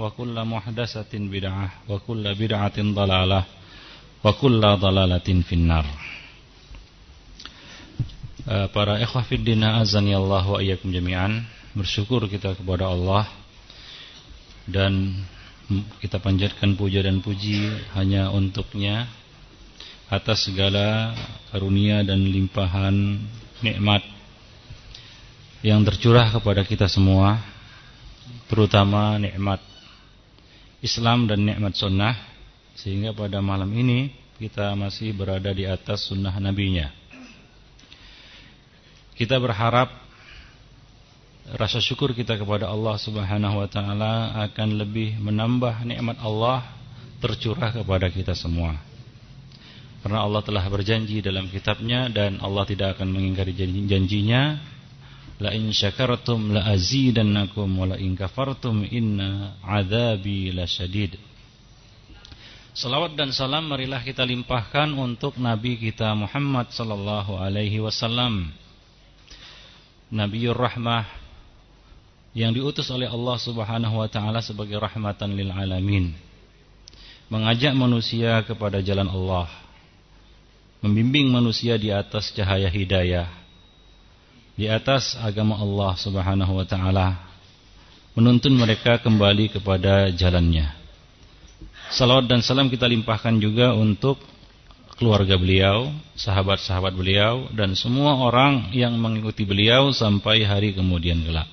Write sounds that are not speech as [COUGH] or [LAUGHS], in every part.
وكل محدثة بدعة وكل بدعة ضلالة وكل ضلالة في النار Para ikhwah fiddina azani Allah wa iyyakum jami'an Bersyukur kita kepada Allah Dan kita panjatkan puja dan puji hanya untuknya Atas segala karunia dan limpahan nikmat Yang tercurah kepada kita semua terutama nikmat Islam dan nikmat sunnah sehingga pada malam ini kita masih berada di atas sunnah nabinya. Kita berharap rasa syukur kita kepada Allah subhanahu wa ta'ala akan lebih menambah nikmat Allah tercurah kepada kita semua. Karena Allah telah berjanji dalam kitabnya dan Allah tidak akan mengingkari janjinya La in syakartum la azidannakum wa la in kafartum inna adzabi lasyadid. Salawat dan salam marilah kita limpahkan untuk Nabi kita Muhammad sallallahu alaihi wasallam. Nabiur Rahmah yang diutus oleh Allah Subhanahu wa taala sebagai rahmatan lil alamin. Mengajak manusia kepada jalan Allah. Membimbing manusia di atas cahaya hidayah di atas agama Allah Subhanahu wa taala menuntun mereka kembali kepada jalannya. Salawat dan salam kita limpahkan juga untuk keluarga beliau, sahabat-sahabat beliau dan semua orang yang mengikuti beliau sampai hari kemudian gelap.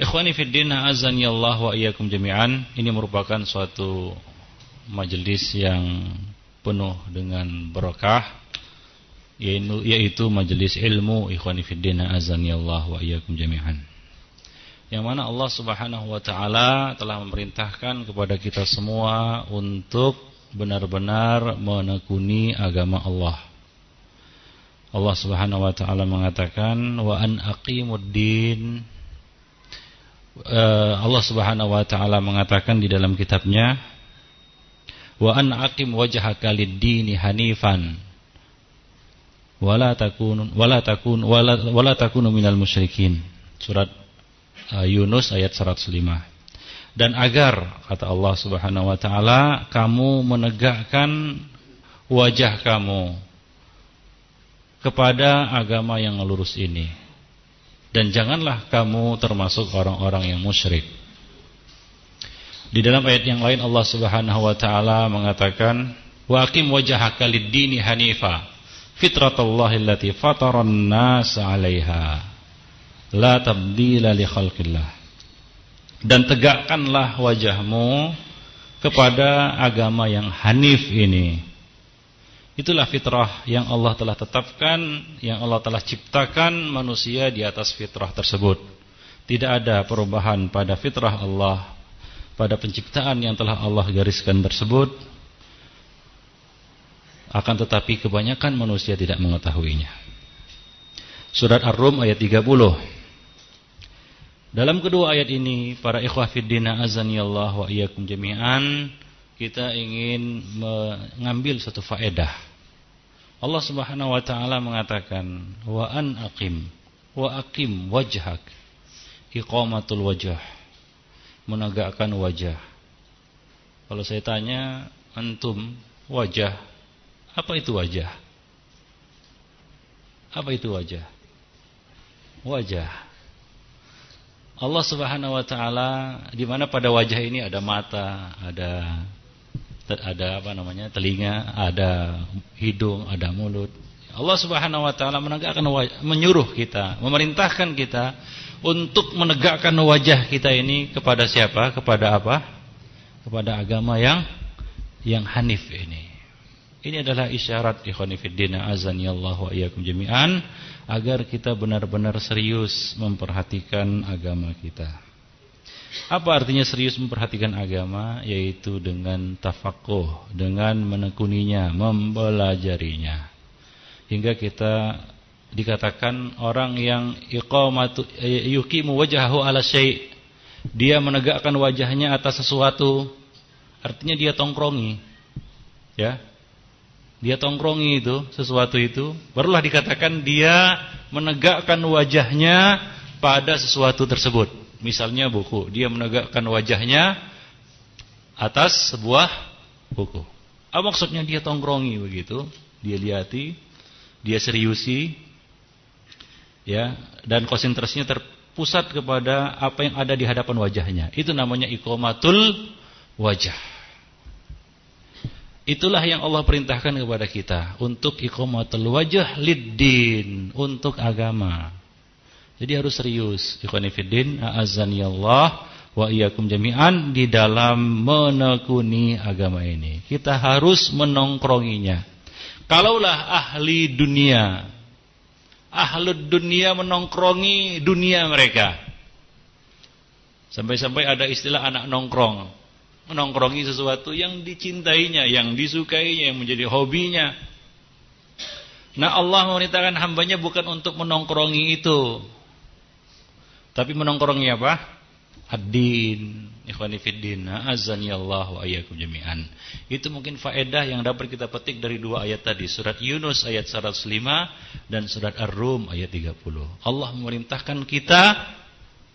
Ikhwani fid din azani Allah wa iyyakum jami'an. Ini merupakan suatu majelis yang penuh dengan berkah yaitu majelis ilmu ikhwani fiddin azani Allah wa iyyakum jami'an. Yang mana Allah Subhanahu wa taala telah memerintahkan kepada kita semua untuk benar-benar menekuni agama Allah. Allah Subhanahu wa taala mengatakan wa an aqimuddin uh, Allah Subhanahu wa taala mengatakan di dalam kitabnya wa an aqim wajhaka lid-dini hanifan wala takun wala takun wala, wala takunu. Surat uh, Yunus ayat 105. Dan agar kata Allah Subhanahu wa taala kamu menegakkan wajah kamu kepada agama yang lurus ini. Dan janganlah kamu termasuk orang-orang yang musyrik. Di dalam ayat yang lain Allah Subhanahu wa taala mengatakan wa aqim wajhaka lid-dini hanifa fitratallahi allati fataran nas 'alaiha. La tabdila li khalqillah. Dan tegakkanlah wajahmu kepada agama yang hanif ini. Itulah fitrah yang Allah telah tetapkan yang Allah telah ciptakan manusia di atas fitrah tersebut. Tidak ada perubahan pada fitrah Allah pada penciptaan yang telah Allah gariskan tersebut akan tetapi kebanyakan manusia tidak mengetahuinya. Surat Ar-Rum ayat 30. Dalam kedua ayat ini, para ikhwah fiddina azanillah wa iyyakum jami'an, kita ingin mengambil satu faedah. Allah Subhanahu wa taala mengatakan, "Wa an aqim wa aqim wajhak." Iqamatul wajah. Menegakkan wajah. Kalau saya tanya, antum wajah apa itu wajah? Apa itu wajah? Wajah. Allah Subhanahu wa taala di mana pada wajah ini ada mata, ada ada apa namanya? telinga, ada hidung, ada mulut. Allah Subhanahu wa taala menegakkan wajah, menyuruh kita, memerintahkan kita untuk menegakkan wajah kita ini kepada siapa? Kepada apa? Kepada agama yang yang hanif ini. Ini adalah isyarat ikhwanifiddina azani Allah wa iyyakum jami'an agar kita benar-benar serius memperhatikan agama kita. Apa artinya serius memperhatikan agama? Yaitu dengan tafakuh, dengan menekuninya, mempelajarinya. Hingga kita dikatakan orang yang iqamatu yuqimu wajhahu ala syai' dia menegakkan wajahnya atas sesuatu artinya dia tongkrongi ya dia tongkrongi itu sesuatu itu barulah dikatakan dia menegakkan wajahnya pada sesuatu tersebut misalnya buku, dia menegakkan wajahnya atas sebuah buku. Apa maksudnya dia tongkrongi begitu? Dia lihati, dia seriusi, ya, dan konsentrasinya terpusat kepada apa yang ada di hadapan wajahnya. Itu namanya ikomatul wajah. Itulah yang Allah perintahkan kepada kita untuk ikomatul wajah liddin untuk agama. Jadi harus serius. Ikhwanifiddin, a'azzani Allah wa iyyakum jami'an di dalam menekuni agama ini. Kita harus menongkronginya. Kalaulah ahli dunia, ahli dunia menongkrongi dunia mereka. Sampai-sampai ada istilah anak nongkrong. Menongkrongi sesuatu yang dicintainya, yang disukainya, yang menjadi hobinya. Nah Allah memerintahkan hambanya bukan untuk menongkrongi itu. Tapi menongkrongi apa? ad-din ikhwani fiddin azan ya Allah wa ayyakum jami'an itu mungkin faedah yang dapat kita petik dari dua ayat tadi surat Yunus ayat 105 dan surat Ar-Rum ayat 30 Allah memerintahkan kita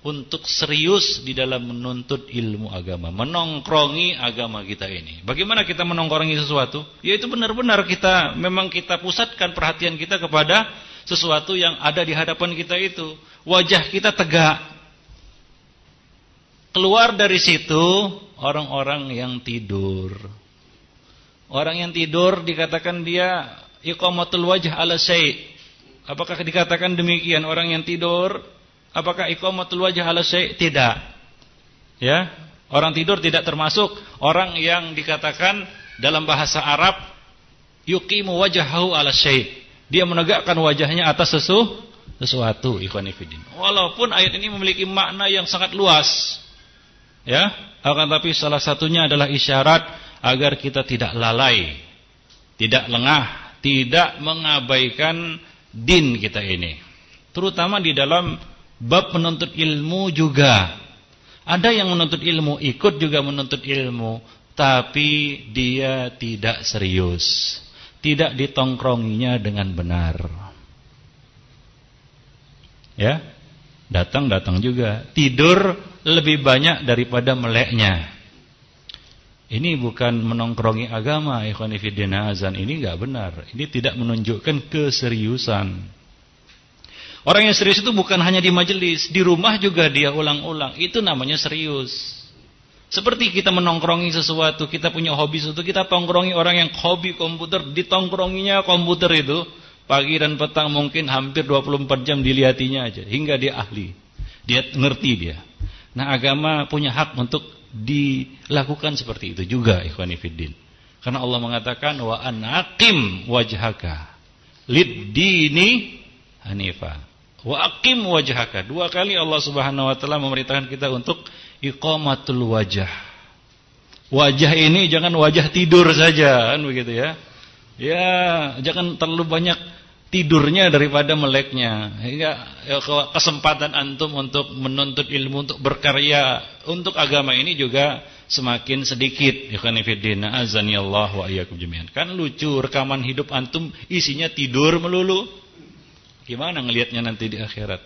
untuk serius di dalam menuntut ilmu agama menongkrongi agama kita ini bagaimana kita menongkrongi sesuatu yaitu benar-benar kita memang kita pusatkan perhatian kita kepada sesuatu yang ada di hadapan kita itu wajah kita tegak Keluar dari situ orang-orang yang tidur. Orang yang tidur dikatakan dia iqamatul wajh ala syai'. Apakah dikatakan demikian orang yang tidur? Apakah iqamatul wajh ala syai'? Tidak. Ya, orang tidur tidak termasuk orang yang dikatakan dalam bahasa Arab yuqimu wajhahu ala syai'. Dia menegakkan wajahnya atas sesu, sesuatu, ikhwan fillah. Walaupun ayat ini memiliki makna yang sangat luas. Ya, akan tapi salah satunya adalah isyarat agar kita tidak lalai, tidak lengah, tidak mengabaikan din kita ini. Terutama di dalam bab menuntut ilmu juga. Ada yang menuntut ilmu, ikut juga menuntut ilmu, tapi dia tidak serius. Tidak ditongkronginya dengan benar. Ya, datang-datang juga. Tidur lebih banyak daripada meleknya. Ini bukan menongkrongi agama, ikhwan fillah azan ini enggak benar. Ini tidak menunjukkan keseriusan. Orang yang serius itu bukan hanya di majelis, di rumah juga dia ulang-ulang. Itu namanya serius. Seperti kita menongkrongi sesuatu, kita punya hobi sesuatu, kita tongkrongi orang yang hobi komputer, ditongkronginya komputer itu pagi dan petang mungkin hampir 24 jam dilihatinya aja hingga dia ahli. Dia ngerti dia. Nah agama punya hak untuk dilakukan seperti itu juga ikhwani fiddin. Karena Allah mengatakan wa anaqim wajhaka lid-dini hanifa. Wa aqim wajhaka. Dua kali Allah Subhanahu wa taala memerintahkan kita untuk iqamatul wajah. Wajah ini jangan wajah tidur saja kan begitu ya. Ya, jangan terlalu banyak tidurnya daripada meleknya. Hingga ya, kesempatan antum untuk menuntut ilmu untuk berkarya untuk agama ini juga semakin sedikit. Ikhwan fillah, azani Allah wa iyyakum jami'an. Kan lucu rekaman hidup antum isinya tidur melulu. Gimana ngelihatnya nanti di akhirat?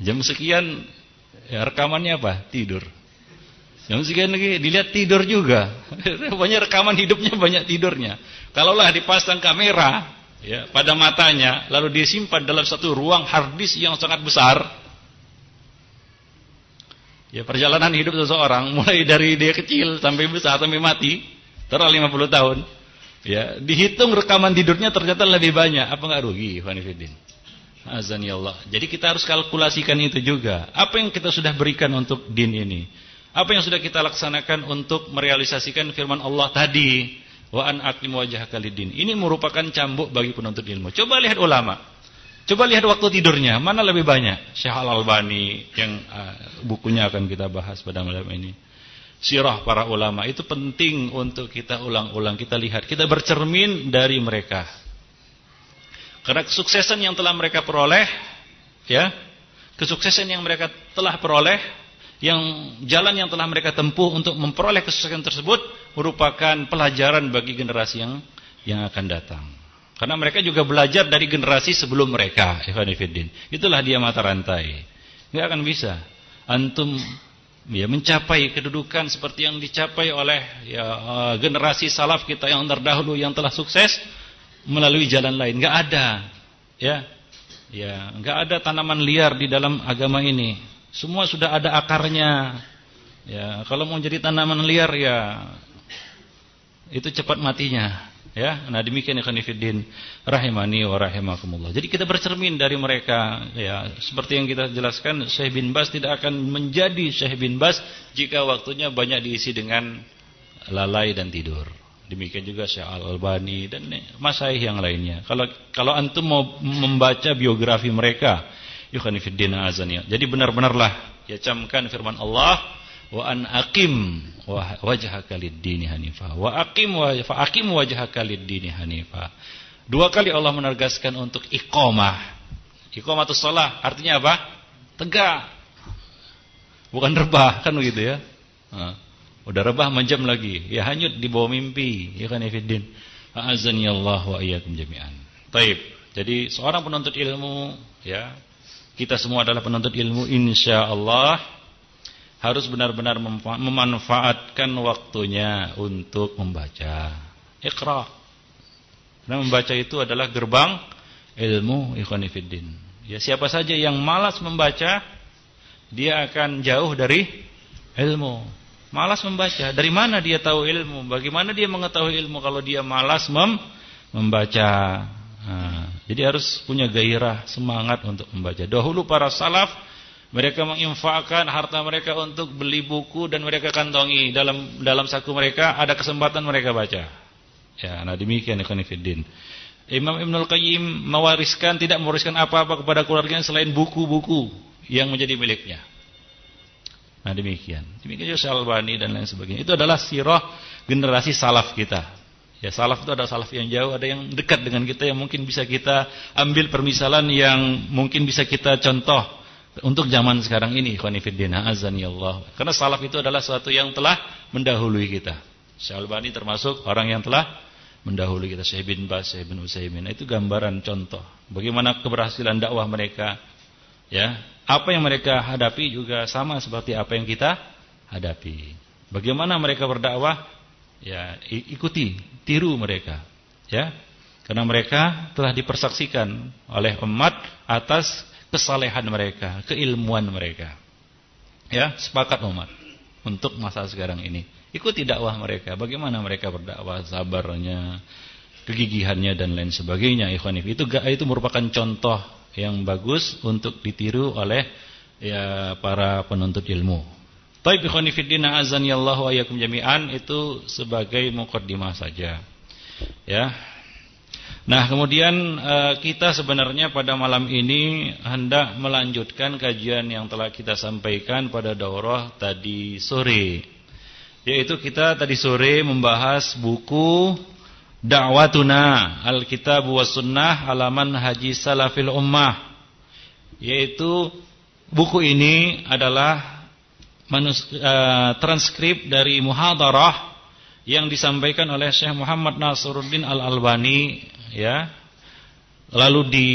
Jam sekian ya rekamannya apa? Tidur. Jam sekian lagi dilihat tidur juga. [LAUGHS] banyak rekaman hidupnya banyak tidurnya. Kalaulah dipasang kamera ya, pada matanya lalu disimpan dalam satu ruang hardis yang sangat besar ya perjalanan hidup seseorang mulai dari dia kecil sampai besar sampai mati terus 50 tahun ya dihitung rekaman tidurnya ternyata lebih banyak apa enggak rugi Fanifidin azan ya Allah jadi kita harus kalkulasikan itu juga apa yang kita sudah berikan untuk din ini apa yang sudah kita laksanakan untuk merealisasikan firman Allah tadi Wa an aqim wajhaka lidin. Ini merupakan cambuk bagi penuntut ilmu. Coba lihat ulama. Coba lihat waktu tidurnya, mana lebih banyak? Syekh Al-Albani yang uh, bukunya akan kita bahas pada malam ini. Sirah para ulama itu penting untuk kita ulang-ulang, kita lihat, kita bercermin dari mereka. Karena kesuksesan yang telah mereka peroleh, ya, kesuksesan yang mereka telah peroleh yang jalan yang telah mereka tempuh untuk memperoleh kesuksesan tersebut merupakan pelajaran bagi generasi yang yang akan datang. Karena mereka juga belajar dari generasi sebelum mereka, Ikhwan Itulah dia mata rantai. Nggak akan bisa. Antum ya mencapai kedudukan seperti yang dicapai oleh ya uh, generasi salaf kita yang terdahulu yang telah sukses melalui jalan lain. Nggak ada. Ya. Ya, nggak ada tanaman liar di dalam agama ini. Semua sudah ada akarnya. Ya, kalau mau jadi tanaman liar ya itu cepat matinya. Ya, nah demikian ikhwan fillah rahimani wa rahimakumullah. Jadi kita bercermin dari mereka ya, seperti yang kita jelaskan Syekh bin Bas tidak akan menjadi Syekh bin Bas jika waktunya banyak diisi dengan lalai dan tidur. Demikian juga Syekh Al-Albani dan masaih yang lainnya. Kalau kalau antum mau membaca biografi mereka, ikhwan fillah azani. Jadi benar-benarlah ya camkan firman Allah wa an aqim wajhaka lid-dini hanifa. Wa aqim wa fa aqim wajhaka lid-dini hanifa. Dua kali Allah menegaskan untuk iqamah. Iqamatus shalah artinya apa? Tegak. Bukan rebah kan begitu ya? Nah, udah rebah menjam lagi. Ya hanyut di bawah mimpi. Ya kan ifiddin? Azani Allah wa iyyakum jami'an. Taib. Jadi seorang penuntut ilmu ya kita semua adalah penuntut ilmu insyaallah harus benar-benar memanfaatkan waktunya untuk membaca. Iqra. Karena membaca itu adalah gerbang ilmu ikhwanifiddin. Ya siapa saja yang malas membaca, dia akan jauh dari ilmu. Malas membaca. Dari mana dia tahu ilmu? Bagaimana dia mengetahui ilmu kalau dia malas mem membaca? Nah, jadi harus punya gairah, semangat untuk membaca. Dahulu para salaf mereka menginfakkan harta mereka untuk beli buku dan mereka kantongi dalam dalam saku mereka ada kesempatan mereka baca. Ya, nah demikian ikhwan fillah. Imam Ibnul Qayyim mewariskan tidak mewariskan apa-apa kepada keluarganya selain buku-buku yang menjadi miliknya. Nah demikian. Demikian juga Syalbani dan lain sebagainya. Itu adalah sirah generasi salaf kita. Ya salaf itu ada salaf yang jauh, ada yang dekat dengan kita yang mungkin bisa kita ambil permisalan yang mungkin bisa kita contoh untuk zaman sekarang ini ikhwanifiddin azani Allah. Karena salaf itu adalah sesuatu yang telah mendahului kita. Syalbani termasuk orang yang telah mendahului kita Syekh bin Bas, Syekh bin Utsaimin. Itu gambaran contoh bagaimana keberhasilan dakwah mereka. Ya, apa yang mereka hadapi juga sama seperti apa yang kita hadapi. Bagaimana mereka berdakwah? Ya, ikuti, tiru mereka. Ya. Karena mereka telah dipersaksikan oleh umat atas kesalehan mereka, keilmuan mereka. Ya, sepakat umat untuk masa sekarang ini. Ikuti dakwah mereka, bagaimana mereka berdakwah, sabarnya, kegigihannya dan lain sebagainya. Ikhwanif itu itu merupakan contoh yang bagus untuk ditiru oleh ya para penuntut ilmu. Taib ikhwanifiddin azan Allah wa jami'an itu sebagai mukaddimah saja. Ya, Nah kemudian eh, kita sebenarnya pada malam ini hendak melanjutkan kajian yang telah kita sampaikan pada daurah tadi sore. Yaitu kita tadi sore membahas buku Da'watuna Al-Kitab wa Sunnah halaman Haji Salafil Ummah. Yaitu buku ini adalah uh, transkrip dari muhadarah yang disampaikan oleh Syekh Muhammad Nasruddin Al-Albani ya lalu di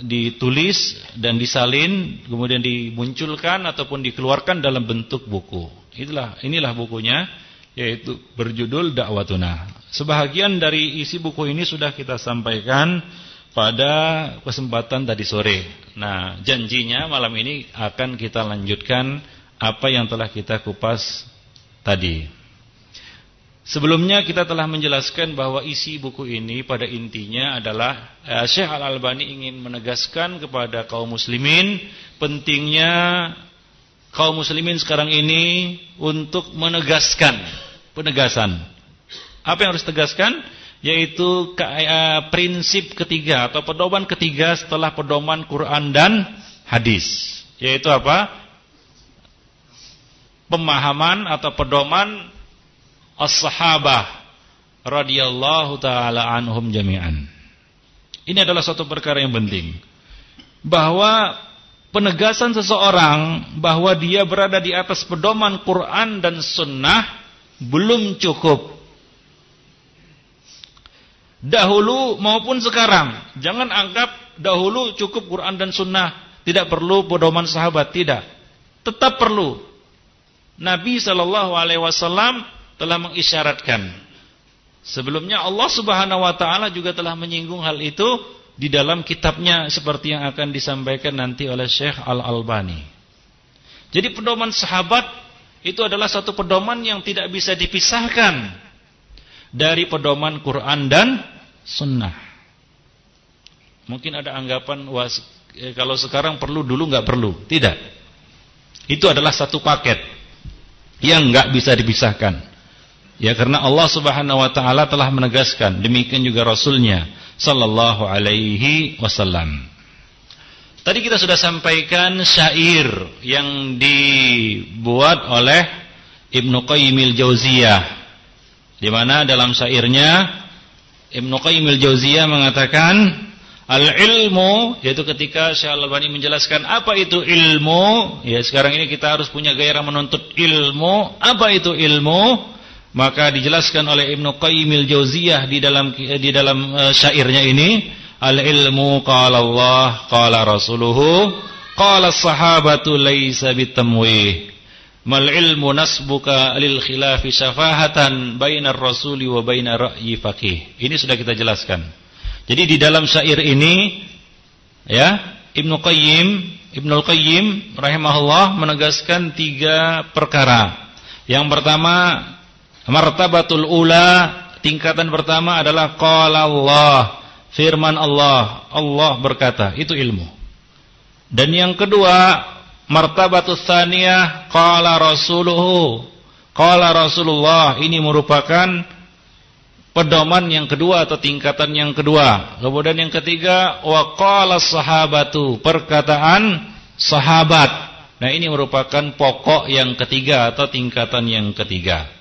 ditulis dan disalin kemudian dimunculkan ataupun dikeluarkan dalam bentuk buku. Itulah inilah bukunya yaitu berjudul dakwatuna. Sebahagian dari isi buku ini sudah kita sampaikan pada kesempatan tadi sore. Nah janjinya malam ini akan kita lanjutkan apa yang telah kita kupas tadi Sebelumnya kita telah menjelaskan bahwa isi buku ini pada intinya adalah eh, Syekh Al-Albani ingin menegaskan kepada kaum muslimin pentingnya kaum muslimin sekarang ini untuk menegaskan penegasan. Apa yang harus tegaskan? Yaitu eh, prinsip ketiga atau pedoman ketiga setelah pedoman Quran dan hadis. Yaitu apa? Pemahaman atau pedoman as-sahabah radhiyallahu taala anhum jami'an. Ini adalah suatu perkara yang penting. Bahwa penegasan seseorang bahwa dia berada di atas pedoman Quran dan sunnah belum cukup. Dahulu maupun sekarang, jangan anggap dahulu cukup Quran dan sunnah, tidak perlu pedoman sahabat, tidak. Tetap perlu. Nabi Shallallahu alaihi wasallam telah mengisyaratkan. Sebelumnya Allah Subhanahu wa taala juga telah menyinggung hal itu di dalam kitabnya seperti yang akan disampaikan nanti oleh Syekh Al-Albani. Jadi pedoman sahabat itu adalah satu pedoman yang tidak bisa dipisahkan dari pedoman Quran dan Sunnah. Mungkin ada anggapan was, eh, kalau sekarang perlu dulu nggak perlu. Tidak. Itu adalah satu paket yang nggak bisa dipisahkan. Ya karena Allah Subhanahu wa taala telah menegaskan, demikian juga rasulnya sallallahu alaihi wasallam. Tadi kita sudah sampaikan syair yang dibuat oleh Ibnu Qayyim al-Jauziyah di mana dalam syairnya Ibnu Qayyim al-Jauziyah mengatakan Al-ilmu yaitu ketika Syekh Al-Albani menjelaskan apa itu ilmu, ya sekarang ini kita harus punya gairah menuntut ilmu. Apa itu ilmu? Maka dijelaskan oleh Ibnu Qayyim al-Jauziyah di dalam di dalam uh, syairnya ini, al-ilmu qala Allah qala rasuluhu qala sahabatu laisa bitamwih. Mal ilmu nasbuka lil khilafi syafahatan bainar rasuli wa bainar ra'yi faqih. Ini sudah kita jelaskan. Jadi di dalam syair ini ya Ibnu Qayyim Ibnu Qayyim rahimahullah menegaskan tiga perkara. Yang pertama martabatul ula, tingkatan pertama adalah qala Allah, firman Allah. Allah berkata, itu ilmu. Dan yang kedua martabatus tsaniyah qala rasuluhu. Qala Rasulullah ini merupakan pedoman yang kedua atau tingkatan yang kedua. Kemudian yang ketiga waqala sahabatu, perkataan sahabat. Nah, ini merupakan pokok yang ketiga atau tingkatan yang ketiga.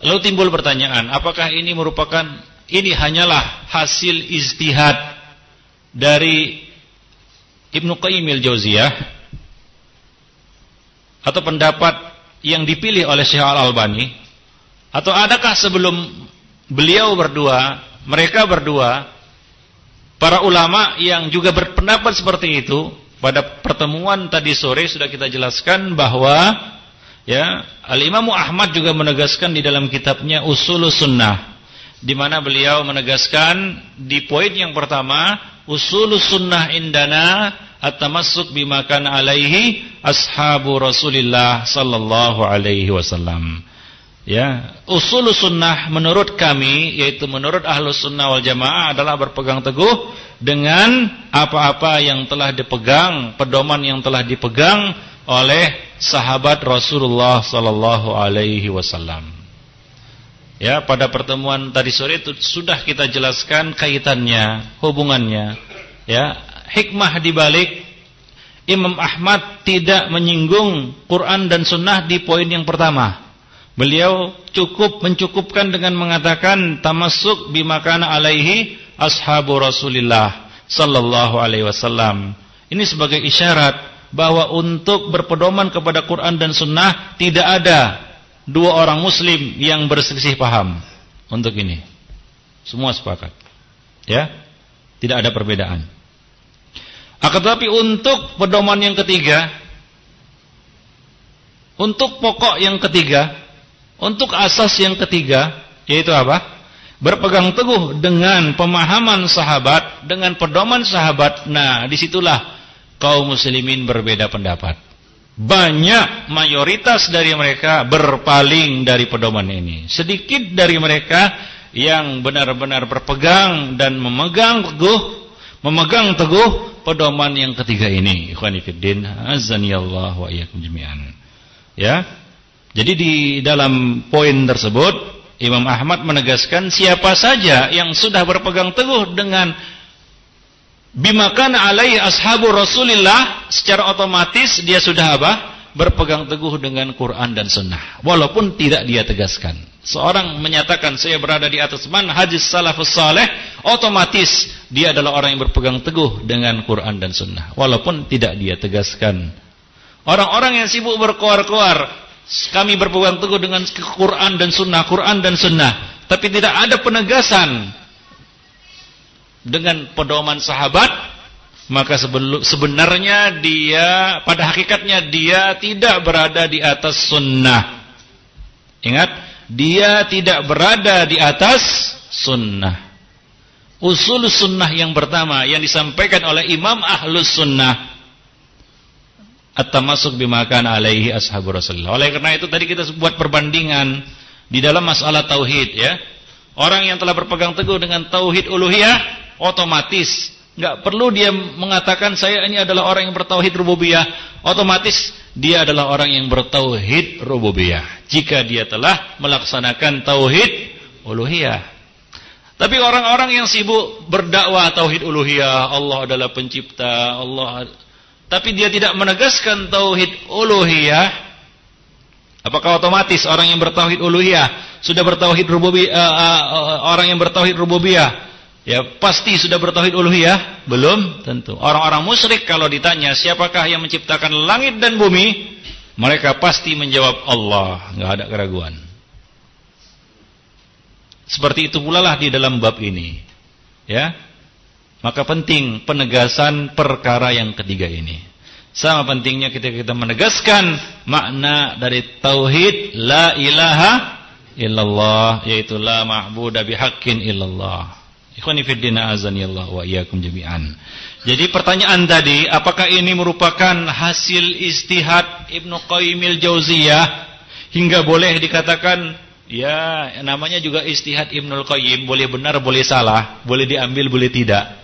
Lalu timbul pertanyaan, apakah ini merupakan ini hanyalah hasil istihad dari Ibnu Qayyim al-Jauziyah atau pendapat yang dipilih oleh Syekh Al-Albani? Atau adakah sebelum beliau berdua, mereka berdua, para ulama yang juga berpendapat seperti itu, pada pertemuan tadi sore sudah kita jelaskan bahwa ya Al-Imam Ahmad juga menegaskan di dalam kitabnya Usulus Sunnah di mana beliau menegaskan di poin yang pertama Usulus Sunnah indana at-tamassuk bima kana alaihi ashabu Rasulillah sallallahu alaihi wasallam. Ya, usul sunnah menurut kami yaitu menurut ahlus sunnah wal jamaah adalah berpegang teguh dengan apa-apa yang telah dipegang, pedoman yang telah dipegang oleh sahabat Rasulullah sallallahu alaihi wasallam. Ya, pada pertemuan tadi sore itu sudah kita jelaskan kaitannya, hubungannya. Ya, hikmah di balik Imam Ahmad tidak menyinggung Quran dan sunnah di poin yang pertama. Beliau cukup mencukupkan dengan mengatakan tamasuk bimakana alaihi ashabu Rasulillah sallallahu alaihi wasallam. Ini sebagai isyarat bahwa untuk berpedoman kepada Quran dan Sunnah tidak ada dua orang Muslim yang berselisih paham untuk ini. Semua sepakat, ya, tidak ada perbedaan. Akan tetapi untuk pedoman yang ketiga, untuk pokok yang ketiga, untuk asas yang ketiga yaitu apa? Berpegang teguh dengan pemahaman sahabat, dengan pedoman sahabat. Nah, di situlah kaum muslimin berbeda pendapat. Banyak mayoritas dari mereka berpaling dari pedoman ini. Sedikit dari mereka yang benar-benar berpegang dan memegang teguh, memegang teguh pedoman yang ketiga ini. Ikhwanifiddin, azanillah wa iyyakum jami'an. Ya. Jadi di dalam poin tersebut Imam Ahmad menegaskan siapa saja yang sudah berpegang teguh dengan bimakan alai ashabu Rasulillah secara otomatis dia sudah apa? berpegang teguh dengan Quran dan Sunnah walaupun tidak dia tegaskan. Seorang menyatakan saya berada di atas manhaj salafus saleh, otomatis dia adalah orang yang berpegang teguh dengan Quran dan Sunnah walaupun tidak dia tegaskan. Orang-orang yang sibuk berkoar-koar kami berpegang teguh dengan Quran dan Sunnah, Quran dan Sunnah, tapi tidak ada penegasan dengan pedoman sahabat, maka sebenarnya dia pada hakikatnya dia tidak berada di atas sunnah. Ingat, dia tidak berada di atas sunnah. Usul sunnah yang pertama yang disampaikan oleh Imam Ahlus Sunnah at-tamasuk bimakan alaihi ashabu Rasulullah. Oleh karena itu tadi kita buat perbandingan di dalam masalah tauhid ya. Orang yang telah berpegang teguh dengan tauhid uluhiyah otomatis nggak perlu dia mengatakan saya ini adalah orang yang bertauhid rububiyah, otomatis dia adalah orang yang bertauhid rububiyah. Jika dia telah melaksanakan tauhid uluhiyah. Tapi orang-orang yang sibuk berdakwah tauhid uluhiyah, Allah adalah pencipta, Allah tapi dia tidak menegaskan tauhid uluhiyah, apakah otomatis orang yang bertauhid uluhiyah sudah bertauhid rububiyah uh, uh, uh, orang yang bertauhid rububiyah Ya pasti sudah bertauhid uluhiyah? Belum tentu. Orang-orang musyrik kalau ditanya siapakah yang menciptakan langit dan bumi, mereka pasti menjawab Allah, nggak ada keraguan. Seperti itu pula lah di dalam bab ini. Ya. Maka penting penegasan perkara yang ketiga ini. Sama pentingnya ketika kita menegaskan makna dari tauhid la ilaha illallah yaitu la ma'budu bihaqqin illallah. Wa jami'an. Jadi pertanyaan tadi, apakah ini merupakan hasil istihad Ibnu Qayyimil Jauziyah hingga boleh dikatakan ya namanya juga istihad Ibnu Qayyim, boleh benar boleh salah, boleh diambil boleh tidak.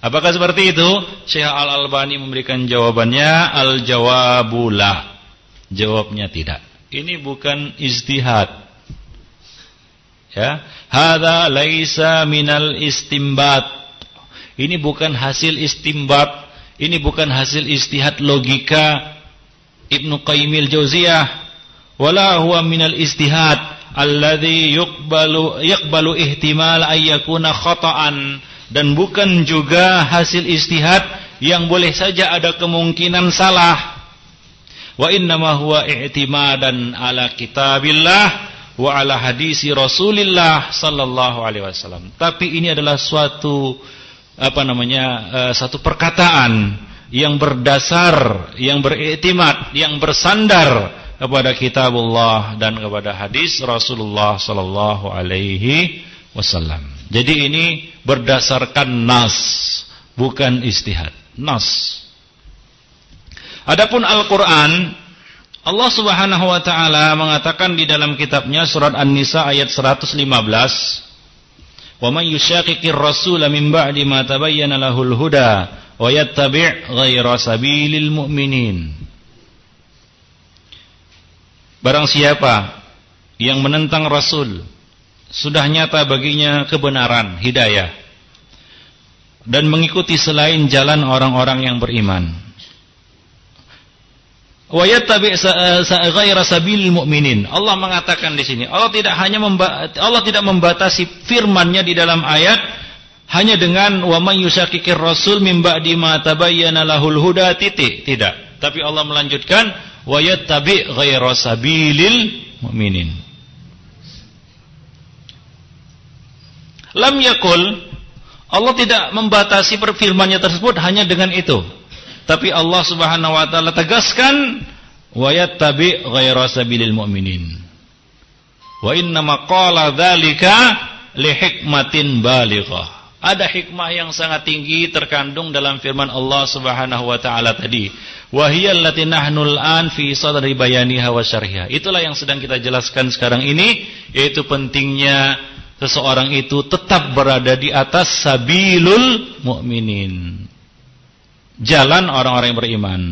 Apakah seperti itu? Syekh Al-Albani memberikan jawabannya al-jawabula. Jawabnya tidak. Ini bukan istihad. Ya, hadza laisa minal istimbat. Ini bukan hasil istimbat, ini bukan hasil istihad logika Ibnu Qayyimil Jauziyah, wala huwa minal istihad alladhi yuqbalu yaqbalu ihtimal ayyakuna khata'an. Dan bukan juga hasil istihad yang boleh saja ada kemungkinan salah. Wa innama huwa i'timadan ala kitabillah wa ala hadisi Rasulillah sallallahu alaihi wasallam. Tapi ini adalah suatu apa namanya? Uh, satu perkataan yang berdasar, yang beriktimat, yang bersandar kepada kitabullah dan kepada hadis Rasulullah sallallahu alaihi wasallam. Jadi ini berdasarkan nas, bukan istihad. Nas. Adapun Al-Qur'an Allah Subhanahu wa taala mengatakan di dalam kitabnya surat An-Nisa ayat 115 Wa may yushaqiqir rasul min ba'di ma tabayyana lahul huda wa yattabi' ghayra sabilil mu'minin. Barang siapa yang menentang rasul sudah nyata baginya kebenaran hidayah dan mengikuti selain jalan orang-orang yang beriman wa yattabi' ghaira sabilil mu'minin. Allah mengatakan di sini, Allah tidak hanya Allah tidak membatasi firman-Nya di dalam ayat hanya dengan wa may yushaqiqir rasul min ba'di ma tabayyana lahul huda titik, tidak. Tapi Allah melanjutkan wa yattabi' ghaira sabilil mu'minin. Lam yakul Allah tidak membatasi perfirmannya tersebut hanya dengan itu. Tapi Allah Subhanahu wa taala tegaskan wa yattabi ghaira sabilil mu'minin. Wa inna maqala dzalika li hikmatin balighah. Ada hikmah yang sangat tinggi terkandung dalam firman Allah Subhanahu wa taala tadi. Wa hiya allati nahnu al-an fi sadri bayaniha wa syarhiha. Itulah yang sedang kita jelaskan sekarang ini yaitu pentingnya seseorang itu tetap berada di atas sabilul mu'minin jalan orang-orang yang beriman.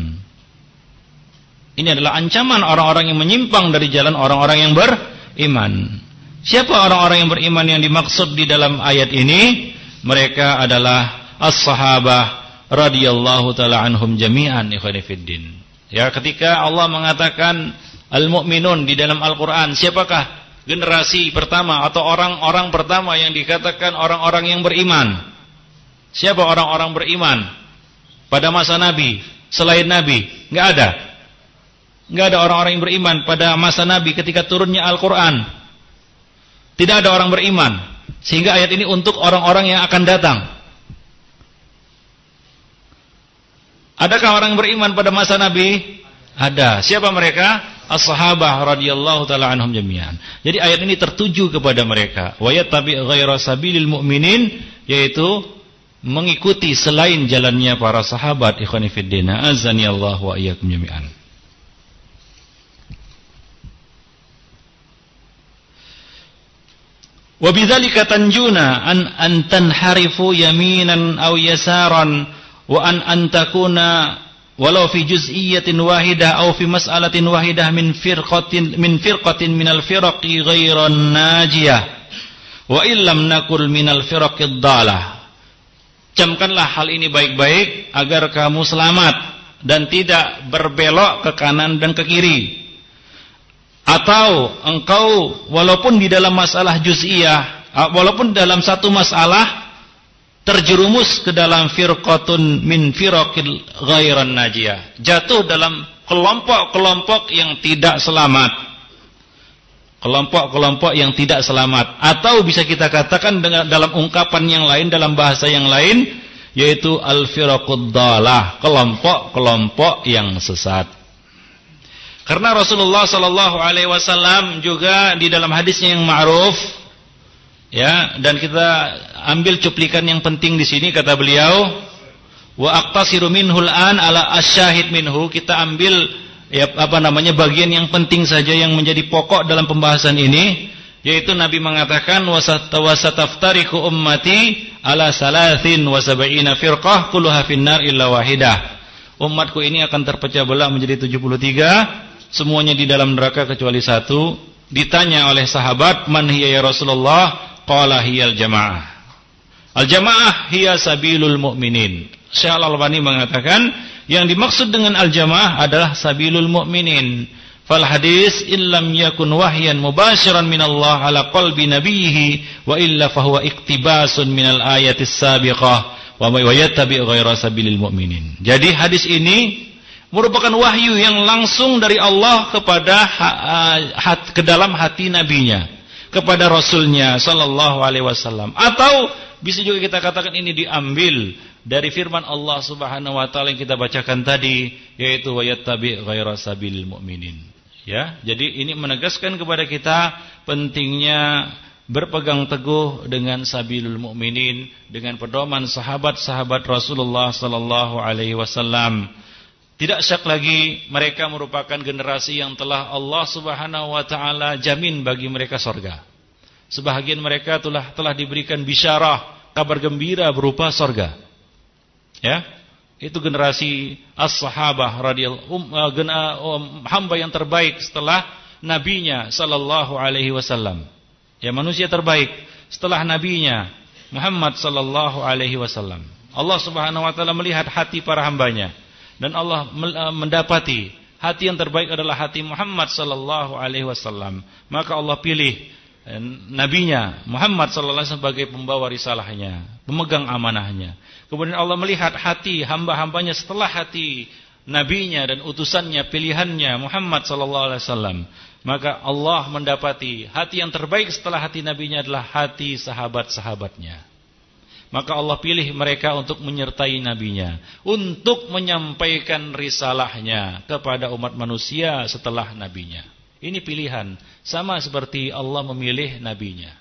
Ini adalah ancaman orang-orang yang menyimpang dari jalan orang-orang yang beriman. Siapa orang-orang yang beriman yang dimaksud di dalam ayat ini? Mereka adalah as-sahabah radhiyallahu taala anhum jami'an ikhwanifiddin. Ya, ketika Allah mengatakan al-mu'minun di dalam Al-Qur'an, siapakah generasi pertama atau orang-orang pertama yang dikatakan orang-orang yang beriman? Siapa orang-orang beriman? Pada masa Nabi, selain Nabi, nggak ada. nggak ada orang-orang yang beriman pada masa Nabi ketika turunnya Al-Qur'an. Tidak ada orang beriman. Sehingga ayat ini untuk orang-orang yang akan datang. Adakah orang beriman pada masa Nabi? Ada. Siapa mereka? As-sahabah radhiyallahu taala anhum jami'an. Jadi ayat ini tertuju kepada mereka. Wa yattabi' ghaira sabilil mu'minin yaitu mengikuti selain jalannya para sahabat ikhwani fiddin. Azani Allah wa iyyakum jami'an. Wa bidzalika tanjuna an an tanharifu yaminan aw yasaran wa an an takuna walau fi juz'iyyatin wahidah aw fi mas'alatin wahidah min firqatin min firqatin minal firaqi ghairan najiyah wa illam nakul minal firaqid dalah camkanlah hal ini baik-baik agar kamu selamat dan tidak berbelok ke kanan dan ke kiri. Atau engkau walaupun di dalam masalah juz'iyah walaupun dalam satu masalah terjerumus ke dalam firqatun min firaqil ghairan najiyah. Jatuh dalam kelompok-kelompok yang tidak selamat kelompok-kelompok yang tidak selamat atau bisa kita katakan dengan dalam ungkapan yang lain dalam bahasa yang lain yaitu al-firaqud dalah kelompok-kelompok yang sesat karena Rasulullah sallallahu alaihi wasallam juga di dalam hadisnya yang ma'ruf Ya, dan kita ambil cuplikan yang penting di sini kata beliau, wa aqtasiru minhul an ala asyahid minhu. Kita ambil ya apa namanya bagian yang penting saja yang menjadi pokok dalam pembahasan ini, yaitu Nabi mengatakan wasataftariku ummati ala salasin wa sab'ina firqah kulluha finnar illa wahidah. Umatku ini akan terpecah belah menjadi 73, semuanya di dalam neraka kecuali satu. Ditanya oleh sahabat, "Man hiya ya Rasulullah?" Qala hiyal jamaah. Al jamaah hiya sabilul mu'minin. Syekh Al-Albani mengatakan yang dimaksud dengan al jamaah adalah sabilul mu'minin. Fal hadis illam yakun wahyan mubashiran min Allah ala qalbi nabiyhi wa illa fahuwa iktibasun min al ayatis sabiqah wa yattabi ghaira sabilil mu'minin. Jadi hadis ini merupakan wahyu yang langsung dari Allah kepada ke dalam hati nabinya kepada Rasulnya Sallallahu Alaihi Wasallam. Atau bisa juga kita katakan ini diambil dari firman Allah Subhanahu Wa Taala yang kita bacakan tadi, yaitu wayattabi ghaira sabilil mu'minin. Ya, jadi ini menegaskan kepada kita pentingnya berpegang teguh dengan sabilul mu'minin, dengan pedoman sahabat-sahabat Rasulullah Sallallahu Alaihi Wasallam tidak syak lagi mereka merupakan generasi yang telah Allah Subhanahu wa taala jamin bagi mereka sorga. Sebahagian mereka telah telah diberikan bisyarah, kabar gembira berupa sorga. Ya, itu generasi as-sahabah radhiyallahu um, uh, um, hamba yang terbaik setelah nabinya sallallahu alaihi wasallam. Ya manusia terbaik setelah nabinya Muhammad sallallahu alaihi wasallam. Allah Subhanahu wa taala melihat hati para hambanya dan Allah eh, mendapati hati yang terbaik adalah hati Muhammad sallallahu alaihi wasallam maka Allah pilih nabinya Muhammad sallallahu alaihi wasallam sebagai pembawa risalahnya pemegang amanahnya kemudian Allah melihat hati hamba-hambanya setelah hati nabinya dan utusannya pilihannya Muhammad sallallahu alaihi wasallam maka Allah mendapati hati yang terbaik setelah hati nabinya adalah hati sahabat-sahabatnya maka Allah pilih mereka untuk menyertai nabinya. Untuk menyampaikan risalahnya kepada umat manusia setelah nabinya. Ini pilihan. Sama seperti Allah memilih nabinya.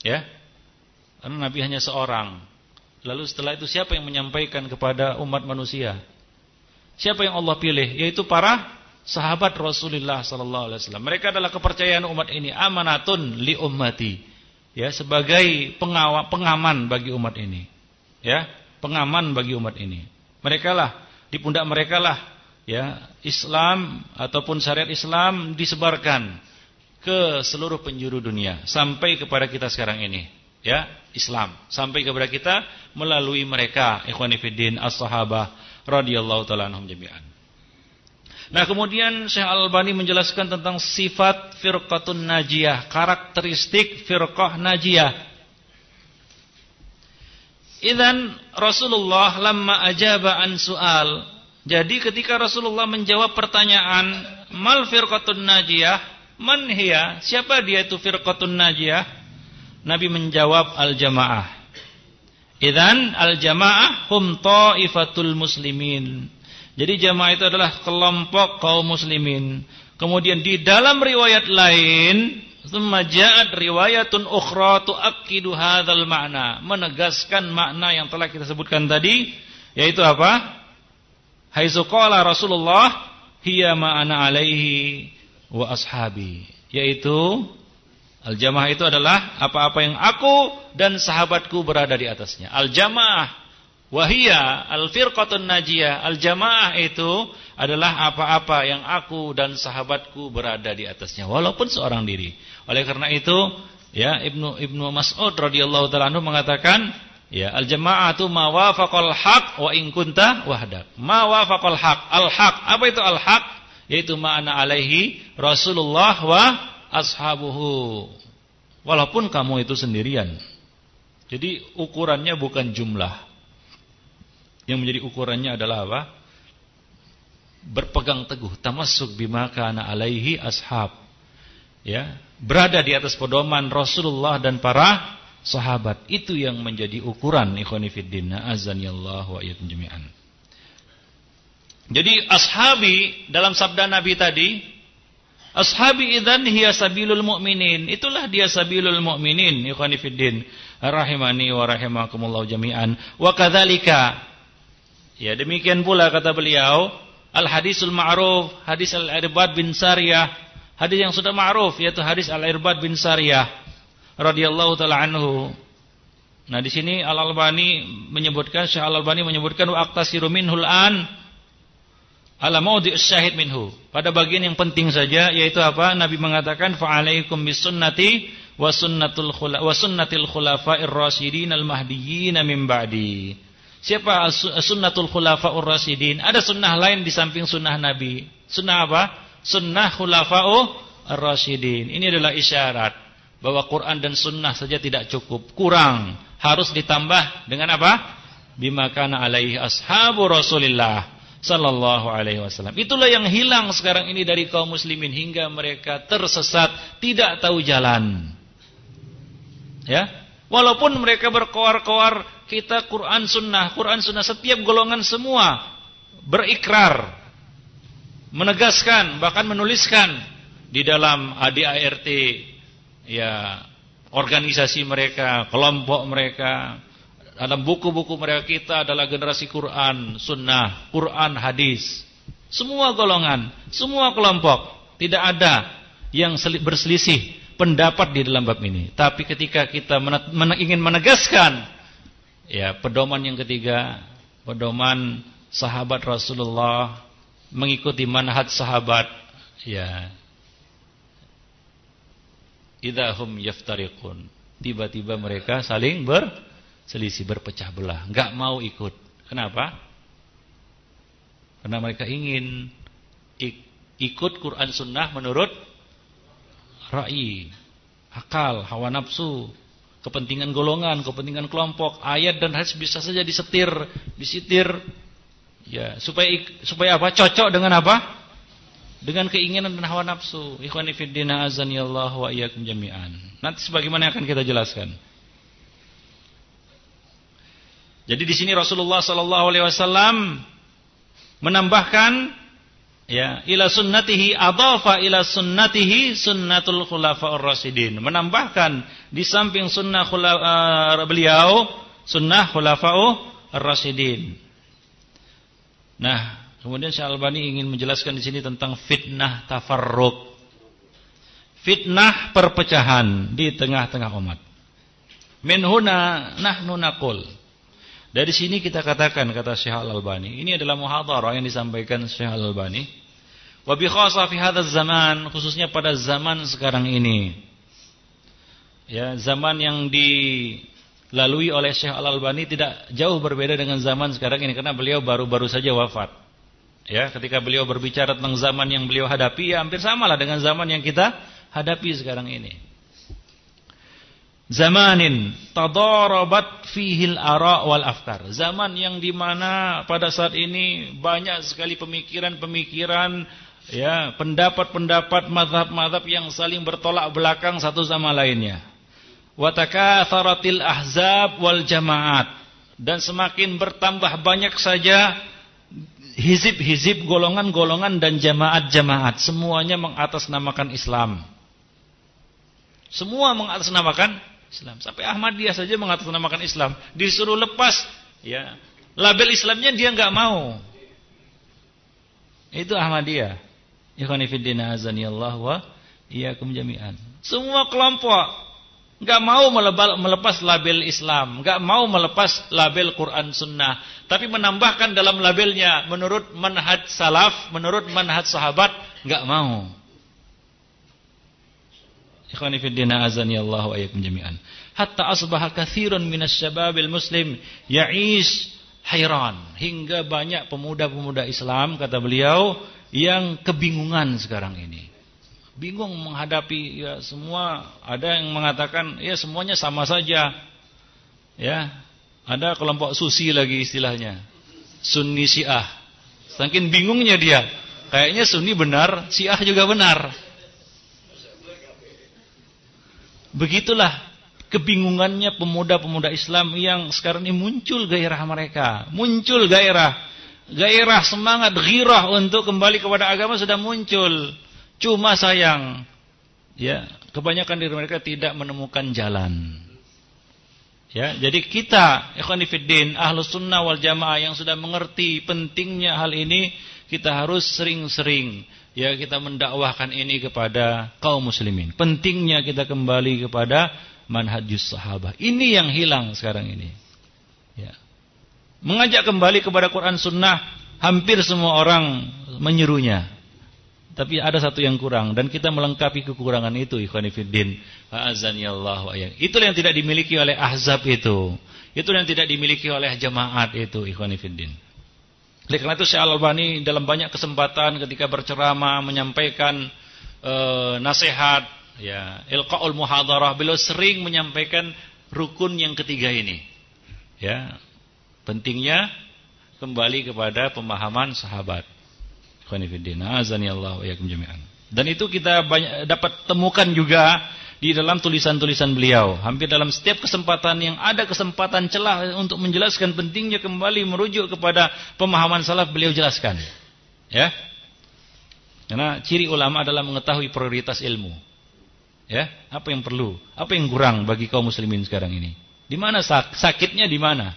Ya. Karena nabi hanya seorang. Lalu setelah itu siapa yang menyampaikan kepada umat manusia? Siapa yang Allah pilih? Yaitu para sahabat Rasulullah sallallahu alaihi wasallam. Mereka adalah kepercayaan umat ini, amanatun li ummati ya sebagai pengawal pengaman bagi umat ini ya pengaman bagi umat ini mereka lah di pundak mereka lah ya Islam ataupun syariat Islam disebarkan ke seluruh penjuru dunia sampai kepada kita sekarang ini ya Islam sampai kepada kita melalui mereka ikhwanifidin as-sahabah radhiyallahu taala anhum jami'an Nah kemudian Syekh Al-Albani menjelaskan tentang sifat firqatun najiyah, karakteristik firqah najiyah. Idan Rasulullah lama ajaba an su'al. Jadi ketika Rasulullah menjawab pertanyaan, mal firqatun najiyah, man hiya? Siapa dia itu firqatun najiyah? Nabi menjawab al-jamaah. Idan al-jamaah hum ta'ifatul muslimin. Jadi jamaah itu adalah kelompok kaum muslimin. Kemudian di dalam riwayat lain, thumma ja'at riwayatun ukhra tu'akkidu hadzal ma'na, menegaskan makna yang telah kita sebutkan tadi, yaitu apa? Haitsu qala Rasulullah hiya ma'ana alaihi wa ashabi, yaitu Al-jamaah itu adalah apa-apa yang aku dan sahabatku berada di atasnya. Al-jamaah wahia al-firqatun najiyah. Al-jamaah itu adalah apa-apa yang aku dan sahabatku berada di atasnya walaupun seorang diri. Oleh karena itu, ya Ibnu Ibnu Mas'ud radhiyallahu taala mengatakan, ya al-jama'atu ma wafaqal haq wa in kunta wahdak. Ma wafaqal haq. Al-haq, apa itu al-haq? Yaitu ma'ana alaihi Rasulullah wa ashabuhu. Walaupun kamu itu sendirian. Jadi ukurannya bukan jumlah. Yang menjadi ukurannya adalah apa? Berpegang teguh, tamasuk bima kana alaihi ashab. Ya, berada di atas pedoman Rasulullah dan para sahabat. Itu yang menjadi ukuran ikhwani fiddin. Azanillahu wa jami'an. Jadi ashabi dalam sabda Nabi tadi Ashabi idzan hiya sabilul mu'minin. Itulah dia sabilul mu'minin, ikhwani fiddin. Rahimani wa rahimakumullah jami'an. Wa kadzalika Ya, demikian pula kata beliau, al hadisul ma'ruf, hadis al-Irbad bin Sariyah, hadis yang sudah ma'ruf yaitu hadis al-Irbad bin Sariyah radhiyallahu taala anhu. Nah, di sini Al-Albani menyebutkan Syekh Al-Albani menyebutkan wa aqtasiru minhul an ala maudhi'us syahid minhu. Pada bagian yang penting saja yaitu apa? Nabi mengatakan fa'alaikum bisunnati wa sunnatul khula wa sunnatil khulafa'ir rasyidin al-mahdiyyin min ba'di. Siapa sunnatul khulafa'ur rasyidin? Ada sunnah lain di samping sunnah Nabi. Sunnah apa? Sunnah khulafa'ur rasyidin. Ini adalah isyarat bahwa Quran dan sunnah saja tidak cukup, kurang. Harus ditambah dengan apa? Bima kana alaihi ashabu Rasulillah sallallahu alaihi wasallam. Itulah yang hilang sekarang ini dari kaum muslimin hingga mereka tersesat, tidak tahu jalan. Ya. Walaupun mereka berkoar-koar kita Quran sunnah, Quran sunnah setiap golongan semua berikrar menegaskan bahkan menuliskan di dalam ADART ya organisasi mereka, kelompok mereka dalam buku-buku mereka kita adalah generasi Quran, sunnah, Quran, hadis. Semua golongan, semua kelompok. Tidak ada yang berselisih pendapat di dalam bab ini. Tapi ketika kita ingin menegaskan ya pedoman yang ketiga, pedoman sahabat Rasulullah mengikuti manhaj sahabat ya idahum yaftariqun tiba-tiba mereka saling ber selisih berpecah belah, nggak mau ikut. Kenapa? Karena mereka ingin ikut Quran Sunnah menurut rai, akal, hawa nafsu, kepentingan golongan, kepentingan kelompok, ayat dan hadis bisa saja disetir, disitir, ya supaya supaya apa? Cocok dengan apa? Dengan keinginan dan hawa nafsu. Ikhwani fiddina azanillahu wa iyyakum jami'an. Nanti sebagaimana akan kita jelaskan. Jadi di sini Rasulullah sallallahu alaihi wasallam menambahkan ya ila sunnatihi adafa ila sunnatihi sunnatul khulafaur rasyidin menambahkan di samping sunnah khula, uh, beliau sunnah khulafaur rasyidin nah kemudian Syekh Albani ingin menjelaskan di sini tentang fitnah tafarruq fitnah perpecahan di tengah-tengah umat min huna nahnu naqul dari sini kita katakan kata Syekh Al-Albani, ini adalah muhadharah yang disampaikan Syekh Al-Albani. Wa bi khassa fi hadzal zaman, khususnya pada zaman sekarang ini. Ya, zaman yang dilalui oleh Syekh Al-Albani tidak jauh berbeda dengan zaman sekarang ini karena beliau baru-baru saja wafat. Ya, ketika beliau berbicara tentang zaman yang beliau hadapi ya hampir samalah dengan zaman yang kita hadapi sekarang ini zamanin tadarabat fihil ara wal afkar. Zaman yang di mana pada saat ini banyak sekali pemikiran-pemikiran ya, pendapat-pendapat mazhab-mazhab yang saling bertolak belakang satu sama lainnya. Wa takatsaratil ahzab wal jamaat dan semakin bertambah banyak saja hizib-hizib, golongan-golongan dan jamaat-jamaat semuanya mengatasnamakan Islam. Semua mengatasnamakan Islam. Sampai Ahmadiyah saja mengatasnamakan Islam. Disuruh lepas ya label Islamnya dia nggak mau. Itu Ahmadiyah. Azani Allah wa iyyakum jami'an. Semua kelompok Gak mau melepas label Islam, gak mau melepas label Quran Sunnah, tapi menambahkan dalam labelnya menurut manhaj salaf, menurut manhaj sahabat, gak mau. Ikhwani fi azani Allah wa iyyakum jami'an. Hatta asbaha katsirun minasy-syababil muslim ya'ish hayran, hingga banyak pemuda-pemuda Islam kata beliau yang kebingungan sekarang ini bingung menghadapi ya semua. Ada yang mengatakan ya semuanya sama saja. Ya ada kelompok susi lagi istilahnya. Sunni syiah. Saking bingungnya dia. Kayaknya sunni benar syiah juga benar. Begitulah kebingungannya pemuda-pemuda Islam yang sekarang ini muncul gairah mereka. Muncul gairah. Gairah semangat ghirah untuk kembali kepada agama sudah muncul Cuma sayang, ya kebanyakan dari mereka tidak menemukan jalan. Ya, jadi kita, ikhwanifiddin, ahlus sunnah wal jamaah yang sudah mengerti pentingnya hal ini, kita harus sering-sering ya kita mendakwahkan ini kepada kaum muslimin. Pentingnya kita kembali kepada manhajus sahabah. Ini yang hilang sekarang ini. Ya. Mengajak kembali kepada Quran Sunnah, hampir semua orang menyerunya. Tapi ada satu yang kurang dan kita melengkapi kekurangan itu ikhwan fillah. Azanillah wa Itulah yang tidak dimiliki oleh ahzab itu. Itu yang tidak dimiliki oleh jamaat itu ikhwan fillah. Oleh karena itu Syekh Al-Albani dalam banyak kesempatan ketika berceramah menyampaikan e, nasihat ya, ilqaul muhadarah beliau sering menyampaikan rukun yang ketiga ini. Ya. Pentingnya kembali kepada pemahaman sahabat. Dan itu kita banyak dapat temukan juga di dalam tulisan-tulisan beliau. Hampir dalam setiap kesempatan yang ada kesempatan celah untuk menjelaskan pentingnya kembali merujuk kepada pemahaman salaf beliau jelaskan. Ya. Karena ciri ulama adalah mengetahui prioritas ilmu. Ya, apa yang perlu, apa yang kurang bagi kaum muslimin sekarang ini? Di mana sakitnya di mana?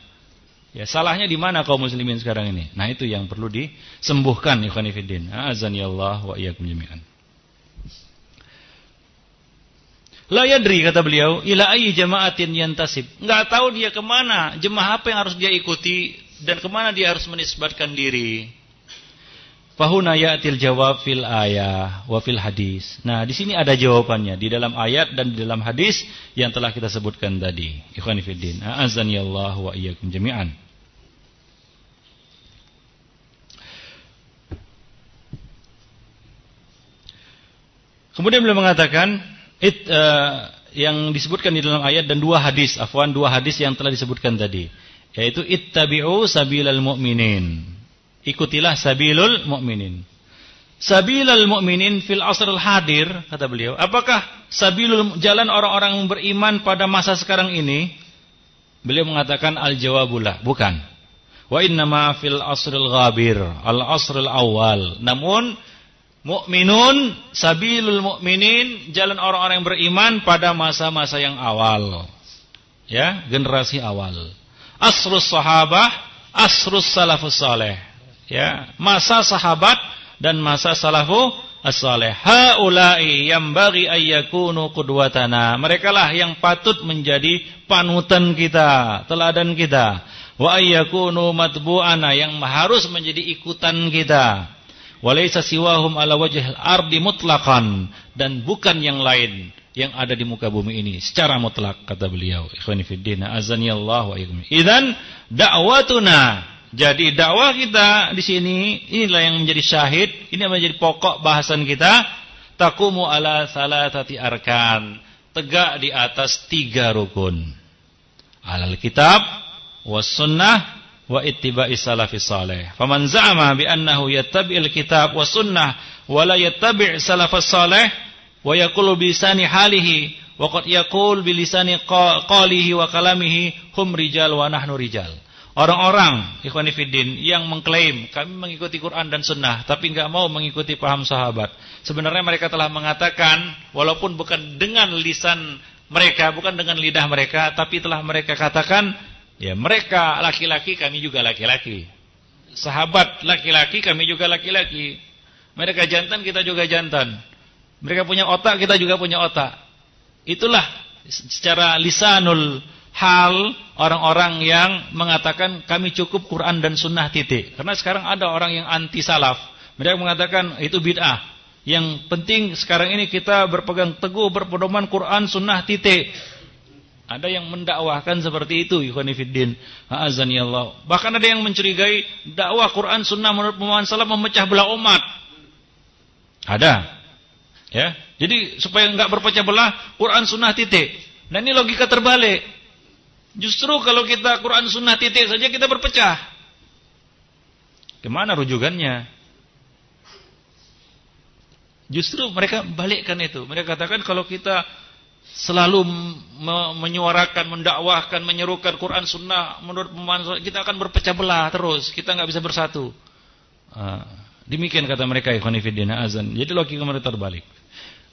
Ya, salahnya di mana kaum muslimin sekarang ini? Nah, itu yang perlu disembuhkan ikhwan fillah. Azani Allah wa iyyakum jami'an. La yadri kata beliau, ila ayyi jama'atin yantasib. Enggak tahu dia ke mana, jemaah apa yang harus dia ikuti dan ke mana dia harus menisbatkan diri. Fahuna ya'til jawab fil ayah wa fil hadis. Nah, di sini ada jawabannya di dalam ayat dan di dalam hadis yang telah kita sebutkan tadi. Ikhwani fiddin. A'azzani Allah wa iyyakum jami'an. Kemudian beliau mengatakan it, uh, yang disebutkan di dalam ayat dan dua hadis, afwan dua hadis yang telah disebutkan tadi, yaitu ittabi'u sabilal mu'minin ikutilah sabilul mu'minin. Sabilul mu'minin fil asrul hadir kata beliau. Apakah sabilul jalan orang-orang beriman pada masa sekarang ini? Beliau mengatakan al-jawabullah, bukan. Wa innama fil asrul ghabir, al-asrul awal. Namun mukminun sabilul mu'minin jalan orang-orang yang beriman pada masa-masa yang awal. Ya, generasi awal. Asrus sahabah, asrus salafus saleh ya masa sahabat dan masa salafu as-salih. Haula'i yang bagi ayyakunu qudwatana. Mereka lah yang patut menjadi panutan kita teladan kita. Wa ayyakunu matbu'ana yang harus menjadi ikutan kita. Walaysa siwahum ala wajhil ardi mutlaqan dan bukan yang lain yang ada di muka bumi ini secara mutlak kata beliau. Ikhwani fiddin azanillahu wa iyyakum idzan da'watuna jadi dakwah kita di sini inilah yang menjadi syahid, ini yang menjadi pokok bahasan kita. Takumu ala salatati arkan, tegak di atas tiga rukun. Alal kitab was sunnah wa ittiba'i salafis salih. Faman za'ama bi annahu yattabi'il kitab was sunnah wa la yattabi' salafas salih wa yaqulu bi lisani halihi wa qad yaqul bi lisani qalihi wa kalamihi hum rijal wa nahnu rijal. Orang-orang ikhwanifidin yang mengklaim kami mengikuti Quran dan Sunnah tapi nggak mau mengikuti paham sahabat. Sebenarnya mereka telah mengatakan walaupun bukan dengan lisan mereka, bukan dengan lidah mereka, tapi telah mereka katakan ya mereka laki-laki kami juga laki-laki. Sahabat laki-laki kami juga laki-laki. Mereka jantan kita juga jantan. Mereka punya otak kita juga punya otak. Itulah secara lisanul hal orang-orang yang mengatakan kami cukup Quran dan Sunnah titik. Karena sekarang ada orang yang anti salaf. Mereka mengatakan itu bid'ah. Yang penting sekarang ini kita berpegang teguh berpedoman Quran Sunnah titik. Ada yang mendakwahkan seperti itu, ikhwanifiddin. Azani Allah. Bahkan ada yang mencurigai dakwah Quran Sunnah menurut pemahaman salaf memecah belah umat. Ada. Ya. Jadi supaya enggak berpecah belah, Quran Sunnah titik. Dan ini logika terbalik. Justru kalau kita Quran Sunnah titik saja kita berpecah. Ke mana rujukannya? Justru mereka balikkan itu. Mereka katakan kalau kita selalu me menyuarakan, mendakwahkan, menyerukan Quran Sunnah menurut pemahaman kita akan berpecah belah terus. Kita nggak bisa bersatu. Uh, demikian kata mereka ikhwanifidina azan. Jadi logika mereka terbalik.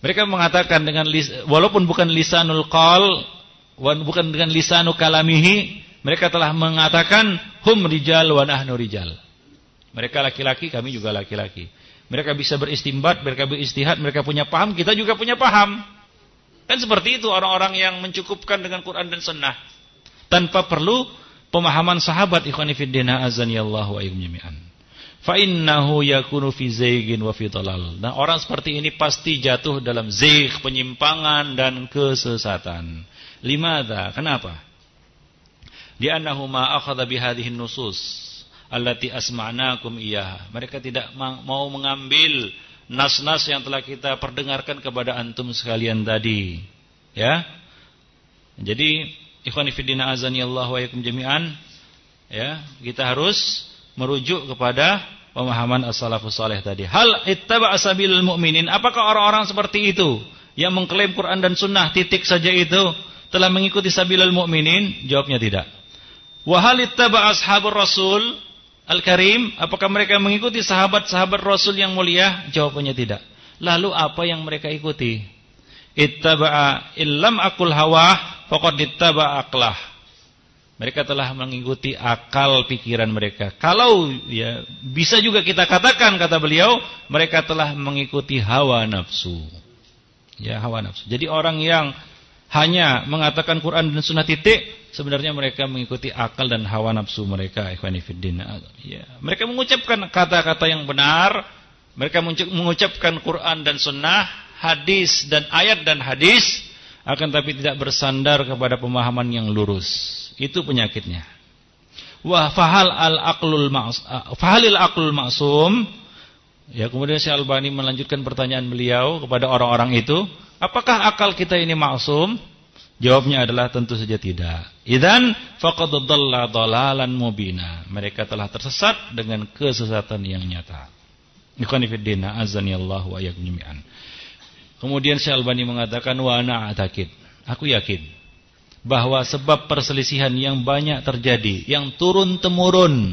Mereka mengatakan dengan walaupun bukan lisanul qal bukan dengan lisanu kalamihi mereka telah mengatakan hum rijal wa nahnu rijal. Mereka laki-laki kami juga laki-laki. Mereka bisa beristimbat mereka beristihad mereka punya paham kita juga punya paham. Kan seperti itu orang-orang yang mencukupkan dengan Quran dan Sunnah. Tanpa perlu pemahaman sahabat ikhwani fiddina azanillahu wa jami'an. Fa innahu yakunu fi zaygin wa fi dalal. Nah orang seperti ini pasti jatuh dalam zayg penyimpangan dan kesesatan Limada? Kenapa? Li'annahu ma akhadha bihadhihi nusus allati asma'nakum iyyaha. Mereka tidak mau mengambil nas-nas yang telah kita perdengarkan kepada antum sekalian tadi. Ya. Jadi ikhwan fillah azani Allah wa yakum jami'an ya, kita harus merujuk kepada pemahaman as-salafus saleh tadi. Hal ittaba asabilul mu'minin? Apakah orang-orang seperti itu yang mengklaim Quran dan sunnah titik saja itu telah mengikuti sabilal mu'minin? Jawabnya tidak. Wa hal ittaba ashabur rasul al-karim? Apakah mereka mengikuti sahabat-sahabat Rasul yang mulia? Jawabannya tidak. Lalu apa yang mereka ikuti? Ittaba'a illam akul hawa faqad ittaba'a aqlah. Mereka telah mengikuti akal pikiran mereka. Kalau ya bisa juga kita katakan kata beliau, mereka telah mengikuti hawa nafsu. Ya, hawa nafsu. Jadi orang yang hanya mengatakan Quran dan Sunnah titik, sebenarnya mereka mengikuti akal dan hawa nafsu mereka. Ikhwanifiddin. Ya. Mereka mengucapkan kata-kata yang benar, mereka mengucapkan Quran dan Sunnah, hadis dan ayat dan hadis, akan tapi tidak bersandar kepada pemahaman yang lurus. Itu penyakitnya. Wah fahal al aqlul ma's fahalil ma'sum Ya kemudian Syekh Albani melanjutkan pertanyaan beliau kepada orang-orang itu Apakah akal kita ini maksum? Jawabnya adalah tentu saja tidak. Idan faqad dhalla dhalalan mubina. Mereka telah tersesat dengan kesesatan yang nyata. Ikhwani fid din, wa iyyakum. Kemudian Syekh Albani mengatakan wa ana atakid. Aku yakin bahwa sebab perselisihan yang banyak terjadi, yang turun temurun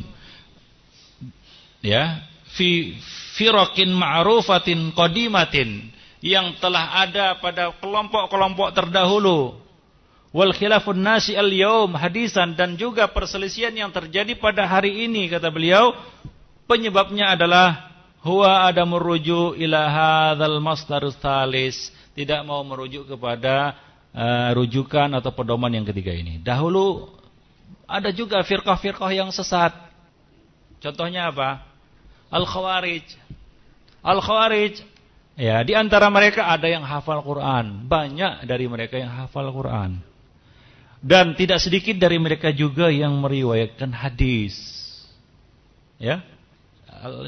ya, fi firaqin ma'rufatin qadimatin yang telah ada pada kelompok-kelompok terdahulu. Wal khilafun nasi al yaum hadisan dan juga perselisihan yang terjadi pada hari ini kata beliau. Penyebabnya adalah huwa ada merujuk ila hadzal masdarus tsalis. Tidak mau merujuk kepada uh, rujukan atau pedoman yang ketiga ini. Dahulu ada juga firqah-firqah yang sesat. Contohnya apa? Al khawarij al khawarij Ya, di antara mereka ada yang hafal Quran, banyak dari mereka yang hafal Quran. Dan tidak sedikit dari mereka juga yang meriwayatkan hadis. Ya.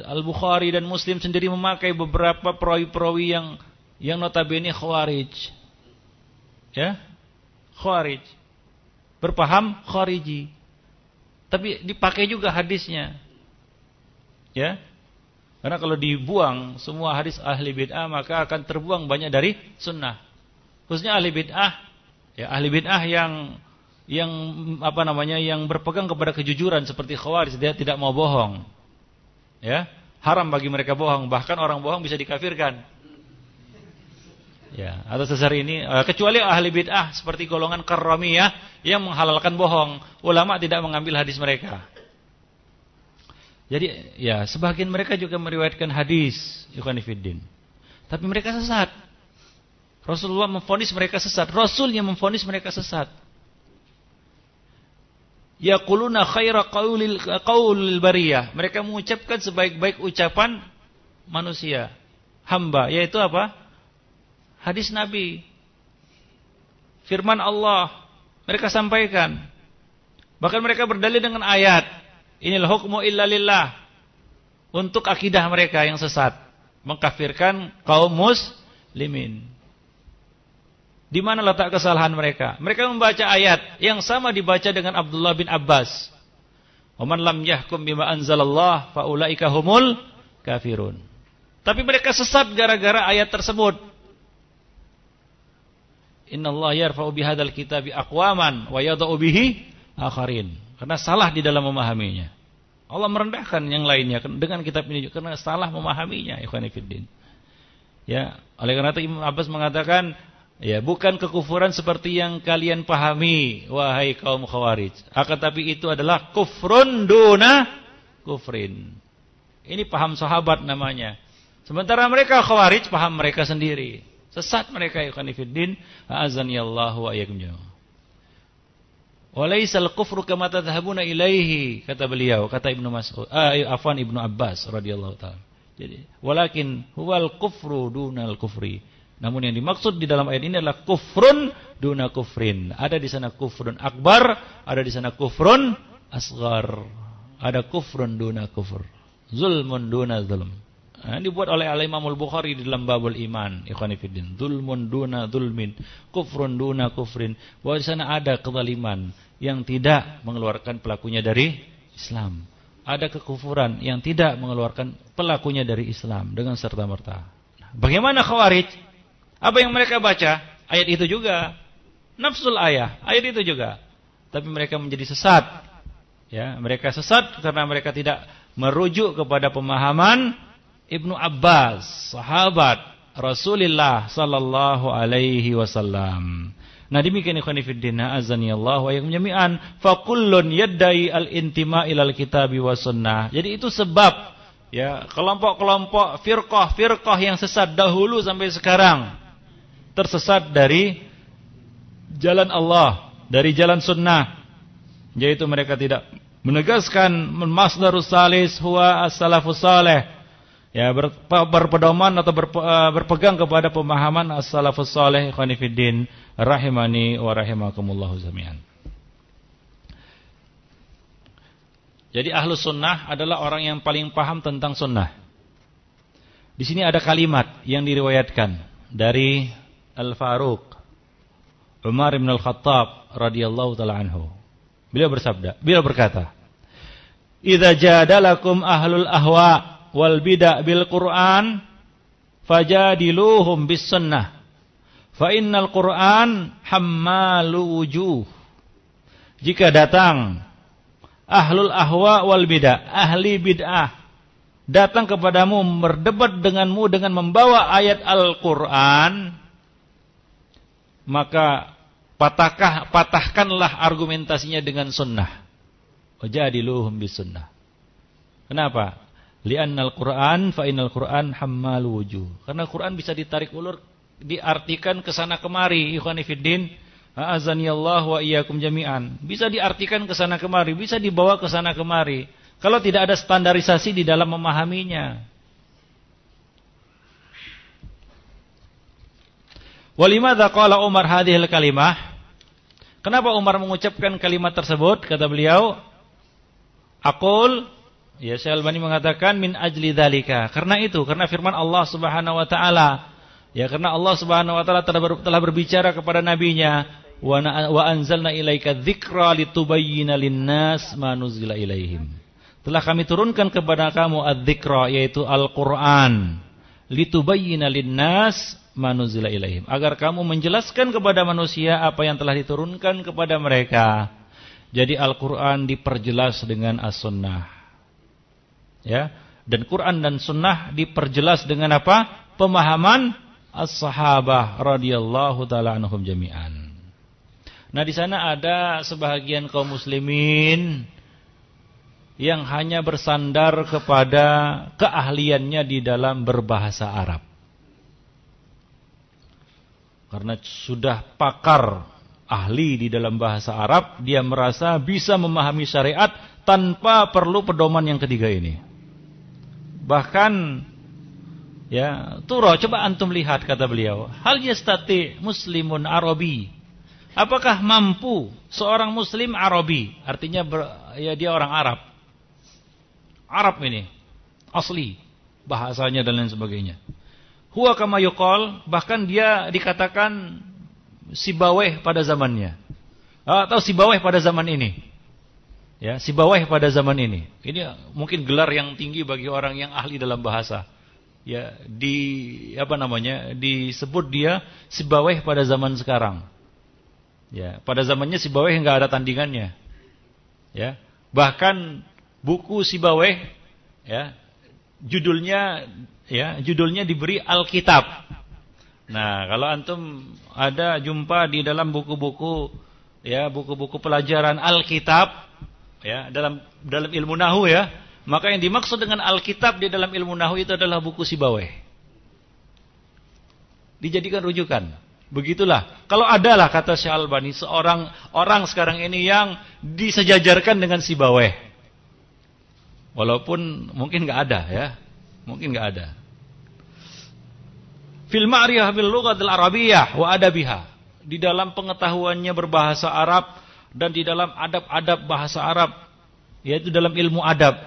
Al-Bukhari dan Muslim sendiri memakai beberapa perawi-perawi yang yang notabene khawarij. Ya. Khawarij. Berpaham khariji. Tapi dipakai juga hadisnya. Ya. Karena kalau dibuang semua hadis ahli bid'ah maka akan terbuang banyak dari sunnah. Khususnya ahli bid'ah, ya ahli bid'ah yang yang apa namanya yang berpegang kepada kejujuran seperti khawarij dia tidak mau bohong. Ya, haram bagi mereka bohong, bahkan orang bohong bisa dikafirkan. Ya, atau sesar ini eh, kecuali ahli bid'ah seperti golongan karramiyah yang menghalalkan bohong, ulama tidak mengambil hadis mereka. Jadi ya sebagian mereka juga meriwayatkan hadis Yukhanifiddin. Tapi mereka sesat. Rasulullah memfonis mereka sesat. Rasulnya memfonis mereka sesat. Yaquluna khaira qaulil qaulil bariyah. Mereka mengucapkan sebaik-baik ucapan manusia, hamba, yaitu apa? Hadis Nabi. Firman Allah mereka sampaikan. Bahkan mereka berdalil dengan ayat. Inilah hukmu illa lillah. Untuk akidah mereka yang sesat. Mengkafirkan kaum muslimin. Di mana letak kesalahan mereka? Mereka membaca ayat yang sama dibaca dengan Abdullah bin Abbas. "Waman lam yahkum bima anzalallah faulaika humul kafirun." Tapi mereka sesat gara-gara ayat tersebut. Inna Allah yarfa'u bihadzal kitabi aqwaman wa yadh'u bihi akharin. Karena salah di dalam memahaminya. Allah merendahkan yang lainnya dengan kitab ini karena salah memahaminya, ikhwan fillah. Ya, oleh karena itu Imam Abbas mengatakan Ya, bukan kekufuran seperti yang kalian pahami wahai kaum khawarij. Akan tapi itu adalah kufrun duna kufrin. Ini paham sahabat namanya. Sementara mereka khawarij paham mereka sendiri. Sesat mereka ya khanifiddin. A'azaniyallahu wa iyyakum Walaisal kufru kama tadhhabuna ilaihi kata beliau kata Ibnu Mas'ud ah, afwan Ibnu Abbas radhiyallahu taala. Jadi walakin huwal kufru dunal kufri. Namun yang dimaksud di dalam ayat ini adalah kufrun duna kufrin. Ada di sana kufrun akbar, ada di sana kufrun asgar. Ada kufrun duna kufur. Zulmun duna zulm. Nah, dibuat oleh Al-Imam Al-Bukhari di dalam babul iman. Ikhwanifidin. Zulmun duna zulmin. Kufrun duna kufrin. Bahwa di sana ada kezaliman yang tidak mengeluarkan pelakunya dari Islam. Ada kekufuran yang tidak mengeluarkan pelakunya dari Islam dengan serta-merta. Nah, bagaimana khawarij? Apa yang mereka baca? Ayat itu juga. Nafsul ayah, ayat itu juga. Tapi mereka menjadi sesat. Ya, mereka sesat karena mereka tidak merujuk kepada pemahaman Ibnu Abbas, sahabat Rasulullah sallallahu alaihi wasallam. Nah demikian ikhwan fillah azani Allah wa yakum jami'an fa kullun yaddai al-intima ilal kitabi was sunnah. Jadi itu sebab ya kelompok-kelompok firqah-firqah yang sesat dahulu sampai sekarang tersesat dari jalan Allah, dari jalan sunnah. Yaitu mereka tidak menegaskan masdarus salis huwa as-salafus salih. Ya, berpedoman atau eh, berpegang kepada pemahaman as-salafus salih khonifuddin rahimani wa rahimakumullah jami'an. Jadi ahlus sunnah adalah orang yang paling paham tentang sunnah. Di sini ada kalimat yang diriwayatkan dari Al-Faruq Umar bin Al-Khattab radhiyallahu taala anhu. Beliau bersabda, beliau berkata, "Idza jadalakum ahlul ahwa wal bid'ah bil Qur'an fajadiluhum bis sunnah. Fa innal Qur'an hammalu wujuh." Jika datang ahlul ahwa wal bid'ah, ahli bid'ah datang kepadamu berdebat denganmu dengan membawa ayat Al-Qur'an, maka patahkah patahkanlah argumentasinya dengan sunnah. Wajadiluhum bis sunnah. Kenapa? Li'annal Qur'an fa innal Qur'an hammal wujuh. Karena Quran bisa ditarik ulur diartikan ke sana kemari, ikhwani fiddin. Wa iyyakum jami'an. Bisa diartikan ke sana kemari, bisa dibawa ke sana kemari. Kalau tidak ada standarisasi di dalam memahaminya. Walimadza qala Umar hadhil kalimah? Kenapa Umar mengucapkan kalimat tersebut? Kata beliau, Aqul Ya Syekh Albani mengatakan min ajli dzalika. Karena itu, karena firman Allah Subhanahu wa taala. Ya karena Allah Subhanahu wa taala telah, ber, telah berbicara kepada nabinya wa, wa anzalna ilaika dzikra litubayyana lin-nas ma nuzila ilaihim. Telah kami turunkan kepada kamu adz-dzikra yaitu Al-Qur'an litubayyana lin-nas manuzila ilaihim agar kamu menjelaskan kepada manusia apa yang telah diturunkan kepada mereka. Jadi Al-Qur'an diperjelas dengan As-Sunnah. Ya, dan Quran dan Sunnah diperjelas dengan apa? Pemahaman as-sahabah radhiyallahu taala anhum jami'an. Nah, di sana ada sebahagian kaum muslimin yang hanya bersandar kepada keahliannya di dalam berbahasa Arab. Karena sudah pakar ahli di dalam bahasa Arab, dia merasa bisa memahami syariat tanpa perlu pedoman yang ketiga ini. Bahkan ya, turo coba antum lihat kata beliau, hal yastati muslimun arabi. Apakah mampu seorang muslim arabi? Artinya ber, ya dia orang Arab. Arab ini asli bahasanya dan lain sebagainya. Huwa kama yuqal, bahkan dia dikatakan Sibaweh pada zamannya. Atau Sibaweh pada zaman ini. Ya, Sibaweh pada zaman ini. Ini mungkin gelar yang tinggi bagi orang yang ahli dalam bahasa. Ya, di apa namanya? disebut dia Sibaweh pada zaman sekarang. Ya, pada zamannya Sibaweh enggak ada tandingannya. Ya. Bahkan buku Sibaweh ya, judulnya ya judulnya diberi Alkitab. Nah, kalau antum ada jumpa di dalam buku-buku ya buku-buku pelajaran Alkitab ya dalam dalam ilmu nahu ya, maka yang dimaksud dengan Alkitab di dalam ilmu nahu itu adalah buku Sibaweh. Dijadikan rujukan. Begitulah. Kalau adalah kata Syekh Albani seorang orang sekarang ini yang disejajarkan dengan Sibaweh. Walaupun mungkin nggak ada ya. Mungkin nggak ada. Fil ma'rifah bil lughatil arabiyyah wa adabiha. Di dalam pengetahuannya berbahasa Arab dan di dalam adab-adab bahasa Arab, yaitu dalam ilmu adab.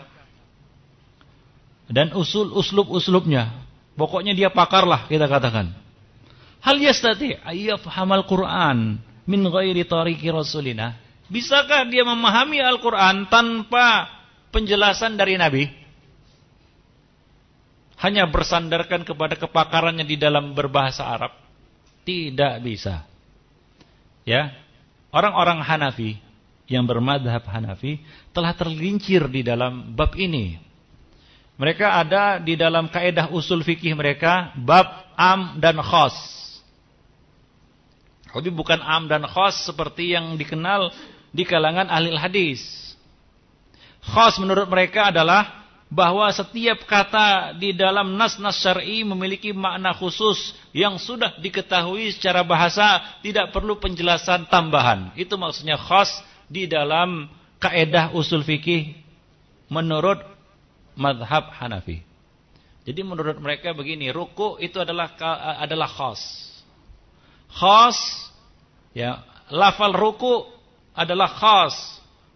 Dan usul uslub-uslubnya. Pokoknya dia pakar lah kita katakan. Hal yastati ayyafhamal Qur'an min ghairi tariqi rasulina? Bisakah dia memahami Al-Qur'an tanpa penjelasan dari Nabi? hanya bersandarkan kepada kepakarannya di dalam berbahasa Arab? Tidak bisa. Ya. Orang-orang Hanafi yang bermadhab Hanafi telah terlincir di dalam bab ini. Mereka ada di dalam kaedah usul fikih mereka bab am dan khos. Tapi bukan am dan khos seperti yang dikenal di kalangan ahli hadis. Khos menurut mereka adalah bahwa setiap kata di dalam nas-nas syar'i memiliki makna khusus yang sudah diketahui secara bahasa tidak perlu penjelasan tambahan. Itu maksudnya khas di dalam kaedah usul fikih menurut madhab Hanafi. Jadi menurut mereka begini, ruku itu adalah adalah khas. Khas ya, lafal ruku adalah khas.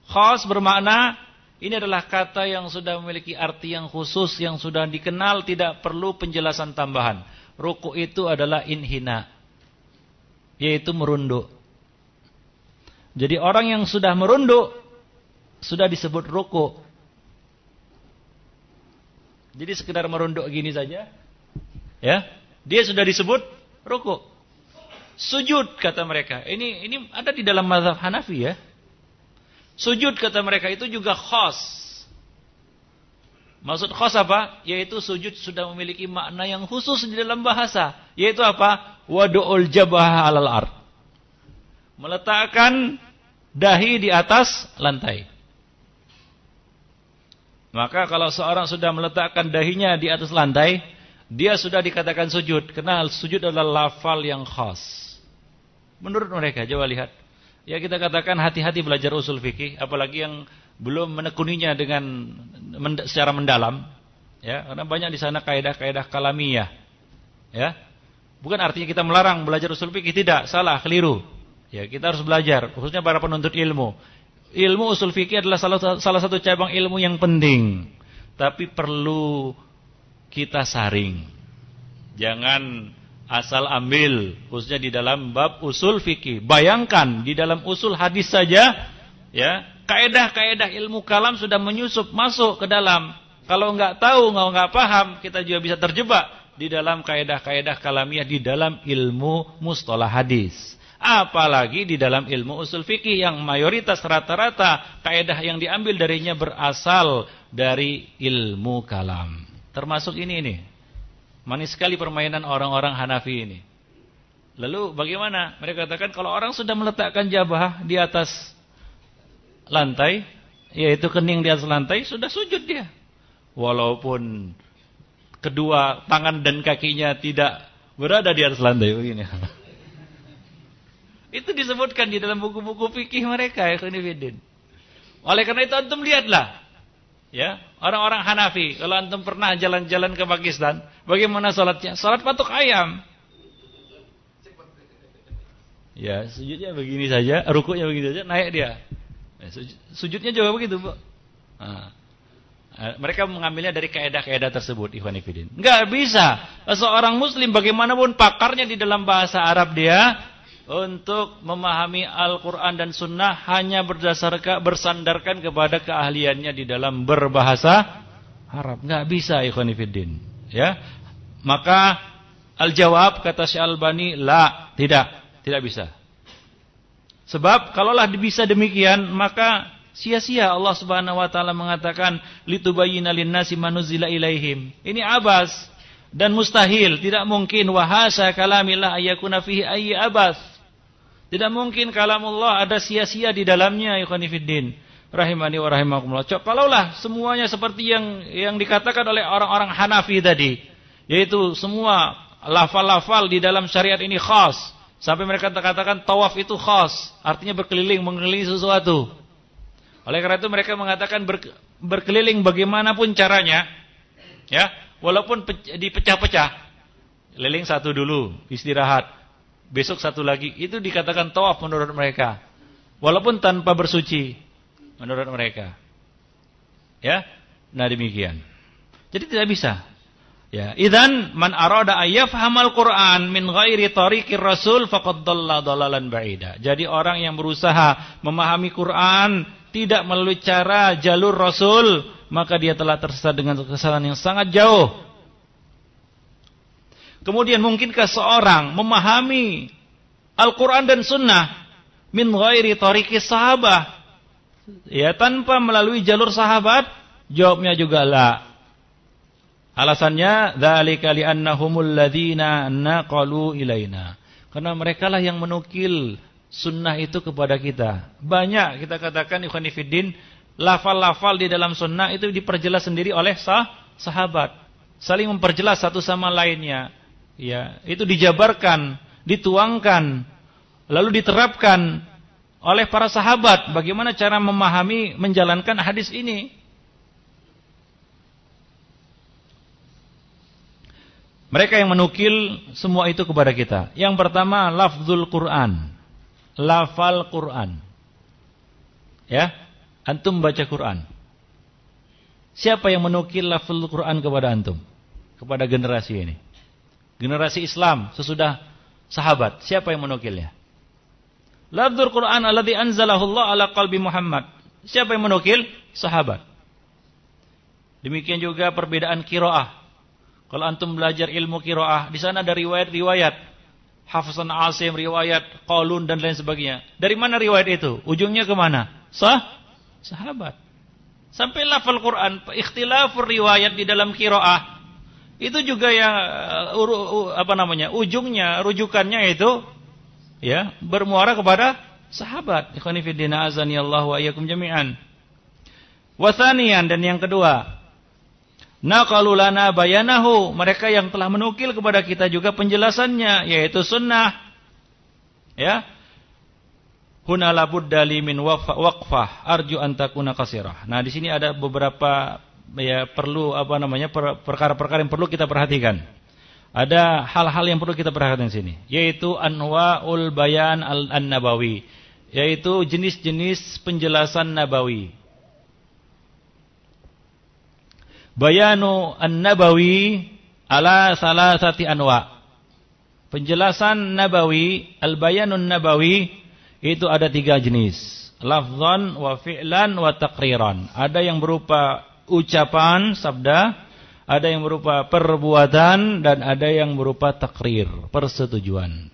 Khas bermakna ini adalah kata yang sudah memiliki arti yang khusus, yang sudah dikenal, tidak perlu penjelasan tambahan. Ruku itu adalah inhina, yaitu merunduk. Jadi orang yang sudah merunduk, sudah disebut ruku. Jadi sekedar merunduk gini saja, ya, dia sudah disebut ruku. Sujud kata mereka. Ini ini ada di dalam mazhab Hanafi ya. Sujud kata mereka itu juga khos. Maksud khos apa? Yaitu sujud sudah memiliki makna yang khusus di dalam bahasa. Yaitu apa? Wadu'ul jabah alal ard. Meletakkan dahi di atas lantai. Maka kalau seorang sudah meletakkan dahinya di atas lantai, dia sudah dikatakan sujud. Kenal sujud adalah lafal yang khas. Menurut mereka, coba lihat. Ya kita katakan hati-hati belajar usul fikih, apalagi yang belum menekuninya dengan secara mendalam. Ya, karena banyak di sana kaidah-kaidah kalamiyah. Ya. Bukan artinya kita melarang belajar usul fikih, tidak, salah, keliru. Ya, kita harus belajar, khususnya para penuntut ilmu. Ilmu usul fikih adalah salah, salah satu cabang ilmu yang penting. Tapi perlu kita saring. Jangan asal ambil khususnya di dalam bab usul fikih. Bayangkan di dalam usul hadis saja ya, kaedah-kaedah ilmu kalam sudah menyusup masuk ke dalam. Kalau nggak tahu, nggak nggak paham, kita juga bisa terjebak di dalam kaidah-kaidah kalamiah di dalam ilmu mustalah hadis. Apalagi di dalam ilmu usul fikih yang mayoritas rata-rata kaidah yang diambil darinya berasal dari ilmu kalam. Termasuk ini ini. Manis sekali permainan orang-orang Hanafi ini. Lalu bagaimana? Mereka katakan kalau orang sudah meletakkan jabah di atas lantai, yaitu kening di atas lantai, sudah sujud dia. Walaupun kedua tangan dan kakinya tidak berada di atas lantai begini. [LAUGHS] Itu disebutkan di dalam buku-buku fikih mereka ya Khonifidin. Oleh karena itu antum lihatlah ya, orang-orang Hanafi, kalau antum pernah jalan-jalan ke Pakistan, bagaimana salatnya? Salat patok ayam. Ya, sujudnya begini saja, rukuknya begini saja, naik dia. Ya, sujudnya juga begitu, Bu. Nah. Eh, mereka mengambilnya dari kaidah-kaidah tersebut, Ikhwan Ifidin. Enggak bisa. Seorang muslim bagaimanapun pakarnya di dalam bahasa Arab dia untuk memahami Al-Qur'an dan sunnah hanya berdasarkan bersandarkan kepada keahliannya di dalam berbahasa Arab. Enggak bisa, Ikhwan Ifidin. Ya. Maka al-jawab kata Syekh Albani, la, tidak, tidak bisa. Sebab kalaulah bisa demikian, maka Sia-sia Allah Subhanahu wa taala mengatakan litubayyana lin-nasi manuzila ilaihim. Ini abas dan mustahil, tidak mungkin wahasa kalamillah ayakuna fihi ayyi abas. Tidak mungkin kalamullah ada sia-sia di dalamnya ikhwan fillah. Rahimani wa rahimakumullah. Kalaulah semuanya seperti yang yang dikatakan oleh orang-orang Hanafi tadi, yaitu semua lafal-lafal di dalam syariat ini khas. Sampai mereka katakan tawaf itu khas, artinya berkeliling mengelilingi sesuatu. Oleh karena itu mereka mengatakan ber, berkeliling bagaimanapun caranya, ya, walaupun dipecah-pecah, keliling satu dulu, istirahat, besok satu lagi, itu dikatakan tawaf menurut mereka, walaupun tanpa bersuci menurut mereka, ya, nah demikian. Jadi tidak bisa. Ya, idan man arada ayyafhamal Qur'an min ghairi tariqir Rasul faqad dhalla dhalalan ba'ida. Jadi orang yang berusaha memahami Quran tidak melalui cara jalur Rasul, maka dia telah tersesat dengan kesalahan yang sangat jauh. Kemudian mungkinkah seorang memahami Al-Quran dan Sunnah min ghairi tariqi sahabah? Ya, tanpa melalui jalur sahabat? Jawabnya juga la. Alasannya dzalika li'annahumul ladzina naqalu ilaina. Karena merekalah yang menukil sunnah itu kepada kita. Banyak kita katakan ikhwanifiddin, lafal-lafal di dalam sunnah itu diperjelas sendiri oleh sah, sahabat. Saling memperjelas satu sama lainnya. Ya, itu dijabarkan, dituangkan, lalu diterapkan oleh para sahabat bagaimana cara memahami menjalankan hadis ini. Mereka yang menukil semua itu kepada kita. Yang pertama lafzul Quran lafal Quran. Ya, antum baca Quran. Siapa yang menukil lafal Quran kepada antum? Kepada generasi ini. Generasi Islam sesudah sahabat, siapa yang menukilnya? Lafzul Quran alladhi anzalahu Allah ala qalbi Muhammad. Siapa yang menukil? Sahabat. Demikian juga perbedaan kiroah. Kalau antum belajar ilmu kiroah, di sana ada riwayat-riwayat Hafsan Asim, riwayat Qalun dan lain sebagainya. Dari mana riwayat itu? Ujungnya ke mana? Sah? Sahabat. Sampai lafal Quran, ikhtilafur riwayat di dalam kiroah. Itu juga yang apa namanya? Ujungnya, rujukannya itu ya, bermuara kepada sahabat. Din azani Allah wa iyyakum jami'an. Wasanian dan yang kedua, Naqalulana bayanahu. Mereka yang telah menukil kepada kita juga penjelasannya. Yaitu sunnah. Ya. Huna labudda li min waqfah. Arju antakuna kasirah. Nah di sini ada beberapa ya perlu apa namanya perkara-perkara yang perlu kita perhatikan. Ada hal-hal yang perlu kita perhatikan di sini, yaitu anwaul bayan al-nabawi, yaitu jenis-jenis penjelasan nabawi. Bayanu An-Nabawi ala salasati anwa. Penjelasan Nabawi, Al-Bayanun Nabawi itu ada tiga jenis. Lafzan wa fi'lan wa taqriran. Ada yang berupa ucapan, sabda, ada yang berupa perbuatan dan ada yang berupa takrir, persetujuan.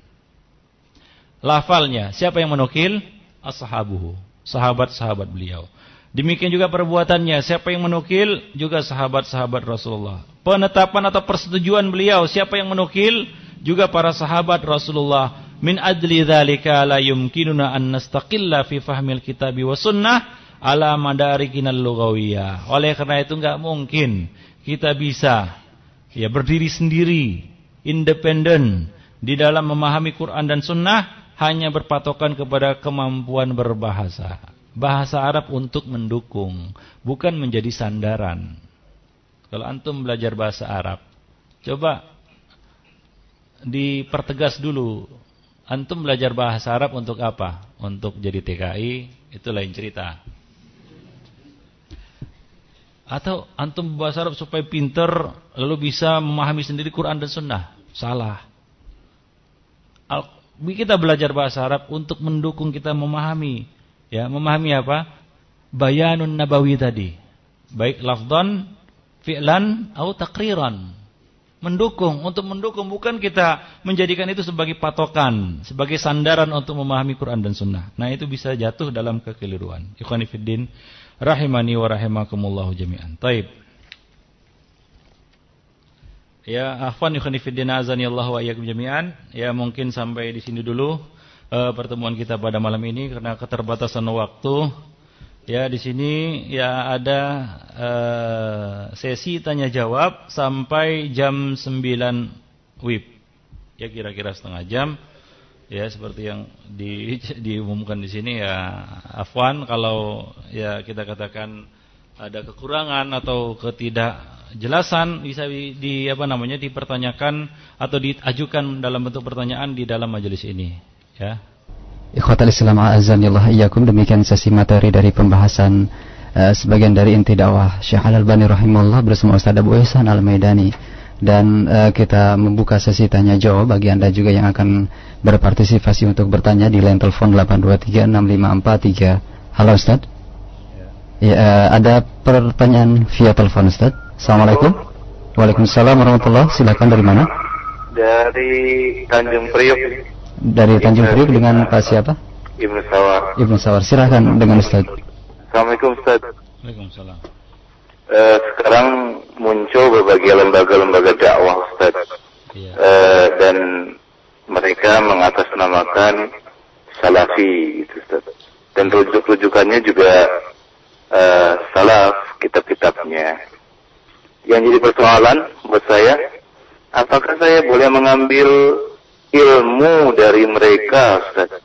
Lafalnya, siapa yang menukil? Ashabuhu, sahabat-sahabat beliau. Demikian juga perbuatannya, siapa yang menukil? Juga sahabat-sahabat Rasulullah. Penetapan atau persetujuan beliau, siapa yang menukil? Juga para sahabat Rasulullah. Min adli dzalika la yumkinuna an nastaqilla fi fahmil kitabi wa sunnah ala madarikinal lughawiyah. Oleh karena itu enggak mungkin kita bisa ya berdiri sendiri, independen di dalam memahami Quran dan sunnah hanya berpatokan kepada kemampuan berbahasa. Bahasa Arab untuk mendukung, bukan menjadi sandaran. Kalau antum belajar bahasa Arab, coba dipertegas dulu. Antum belajar bahasa Arab untuk apa? Untuk jadi TKI, itu lain cerita. Atau antum bahasa Arab supaya pinter lalu bisa memahami sendiri Quran dan Sunnah. Salah. Kita belajar bahasa Arab untuk mendukung kita memahami. Ya, memahami apa? Bayanun nabawi tadi. Baik lafdan, fi'lan, atau takriran. Mendukung, untuk mendukung bukan kita menjadikan itu sebagai patokan, sebagai sandaran untuk memahami Quran dan Sunnah. Nah itu bisa jatuh dalam kekeliruan. Ikhwanifiddin rahimani wa rahimakumullahu jami'an. Taib. Ya, afwan yukhani fiddin azani Allah wa iyyakum jami'an. Ya, mungkin sampai di sini dulu uh, pertemuan kita pada malam ini karena keterbatasan waktu. Ya, di sini ya ada uh, sesi tanya jawab sampai jam 9 WIB. Ya, kira-kira setengah jam ya seperti yang di, diumumkan di sini ya afwan kalau ya kita katakan ada kekurangan atau ketidakjelasan bisa di, di apa namanya dipertanyakan atau diajukan dalam bentuk pertanyaan di dalam majelis ini ya. Ikhwatal Islam azanillah iyyakum. Demikian sesi materi dari pembahasan uh, sebagian dari inti dakwah Syekh Al-Albani rahimahullah bersama Ustaz Abu Ihsan Al-Maidani dan uh, kita membuka sesi tanya jawab bagi Anda juga yang akan berpartisipasi untuk bertanya di line telepon 8236543. Halo Ustaz. Ya, uh, ada pertanyaan via telepon Ustaz. Assalamualaikum. Waalaikumsalam warahmatullahi Silakan dari mana? Dari Tanjung Priok. Dari Tanjung Priok dengan Pak siapa? Ibnu Sawar. Ibnu Sawar. Silakan dengan Ustaz. Assalamualaikum Ustaz. Waalaikumsalam. Uh, sekarang muncul berbagai lembaga-lembaga dakwah Ustaz. Iya. Uh, dan mereka mengatasnamakan salafi gitu Ustaz. Dan rujuk-rujukannya juga uh, salaf kitab-kitabnya. Yang jadi persoalan buat saya, apakah saya boleh mengambil ilmu dari mereka Ustaz?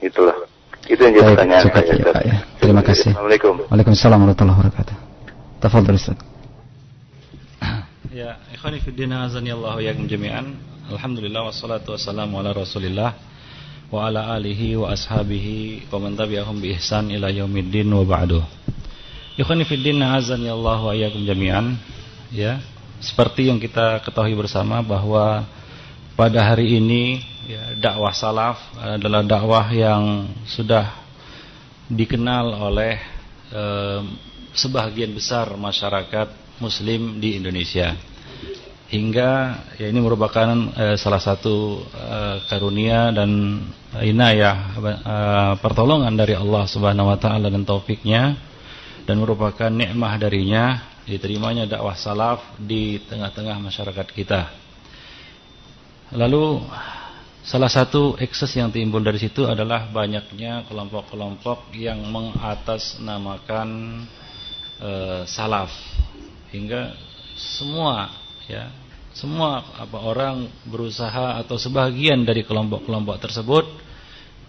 Itulah. Itu yang jadi pertanyaan saya. Ya, ya. Terima kasih. Assalamualaikum. Waalaikumsalam warahmatullahi wabarakatuh. Tafadhol Ustaz. Ya, ikhwani fi din azani Allah ya jami'an. Alhamdulillah wassalatu wassalamu ala Rasulillah wa ala alihi wa ashabihi wa man tabi'ahum bi ihsan ila yaumiddin wa ba'du. Ikhwani fi din azani Allah wa iyyakum jami'an. Ya, seperti yang kita ketahui bersama bahwa pada hari ini ya, dakwah salaf adalah dakwah yang sudah dikenal oleh eh, sebagian besar masyarakat muslim di Indonesia hingga ya ini merupakan eh, salah satu eh, karunia dan inayah eh, pertolongan dari Allah Subhanahu wa taala dan taufiknya dan merupakan nikmah darinya diterimanya dakwah salaf di tengah-tengah masyarakat kita. Lalu salah satu ekses yang timbul dari situ adalah banyaknya kelompok-kelompok yang mengatasnamakan e, salaf hingga semua ya semua apa orang berusaha atau sebagian dari kelompok-kelompok tersebut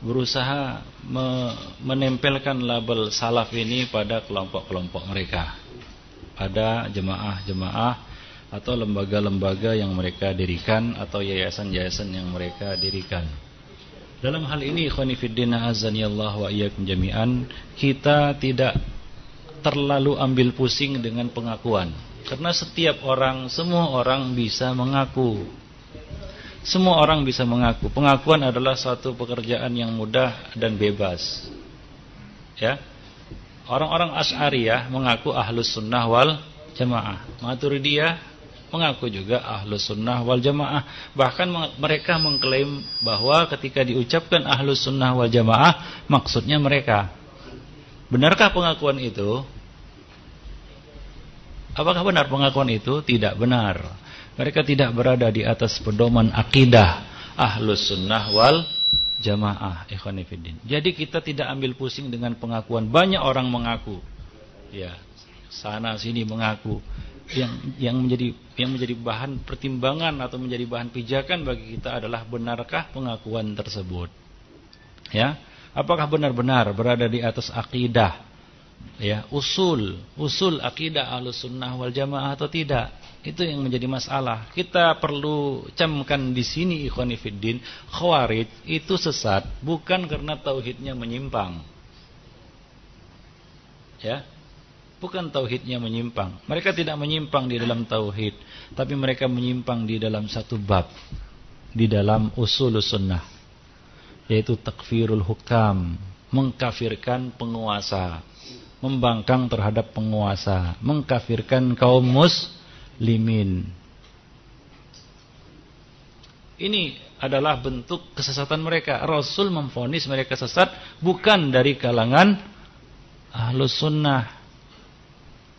berusaha me, menempelkan label salaf ini pada kelompok-kelompok mereka pada jemaah-jemaah atau lembaga-lembaga yang mereka dirikan atau yayasan-yayasan yang mereka dirikan. Dalam hal ini ikhwanifiddin azanillah wa iyyakum jami'an, kita tidak terlalu ambil pusing dengan pengakuan. Karena setiap orang, semua orang bisa mengaku. Semua orang bisa mengaku. Pengakuan adalah suatu pekerjaan yang mudah dan bebas. Ya. Orang-orang Asy'ariyah mengaku ahlus sunnah wal jamaah. Maturidiyah mengaku juga ahlus sunnah wal jamaah. Bahkan mereka mengklaim bahwa ketika diucapkan ahlus sunnah wal jamaah maksudnya mereka. Benarkah pengakuan itu? Apakah benar pengakuan itu? Tidak benar. Mereka tidak berada di atas pedoman akidah ahlus sunnah wal jamaah ikhwanifidin. Jadi kita tidak ambil pusing dengan pengakuan. Banyak orang mengaku. Ya, sana sini mengaku yang yang menjadi yang menjadi bahan pertimbangan atau menjadi bahan pijakan bagi kita adalah benarkah pengakuan tersebut. Ya, apakah benar-benar berada di atas akidah? Ya usul usul akidah sunnah wal jamaah atau tidak? Itu yang menjadi masalah. Kita perlu camkan di sini ikhwanifiddin khawarij itu sesat bukan karena tauhidnya menyimpang. Ya Bukan tauhidnya menyimpang. Mereka tidak menyimpang di dalam tauhid, tapi mereka menyimpang di dalam satu bab di dalam usul sunnah yaitu takfirul hukam, mengkafirkan penguasa, membangkang terhadap penguasa, mengkafirkan kaum muslimin. Ini adalah bentuk kesesatan mereka. Rasul memfonis mereka sesat bukan dari kalangan ahlus sunnah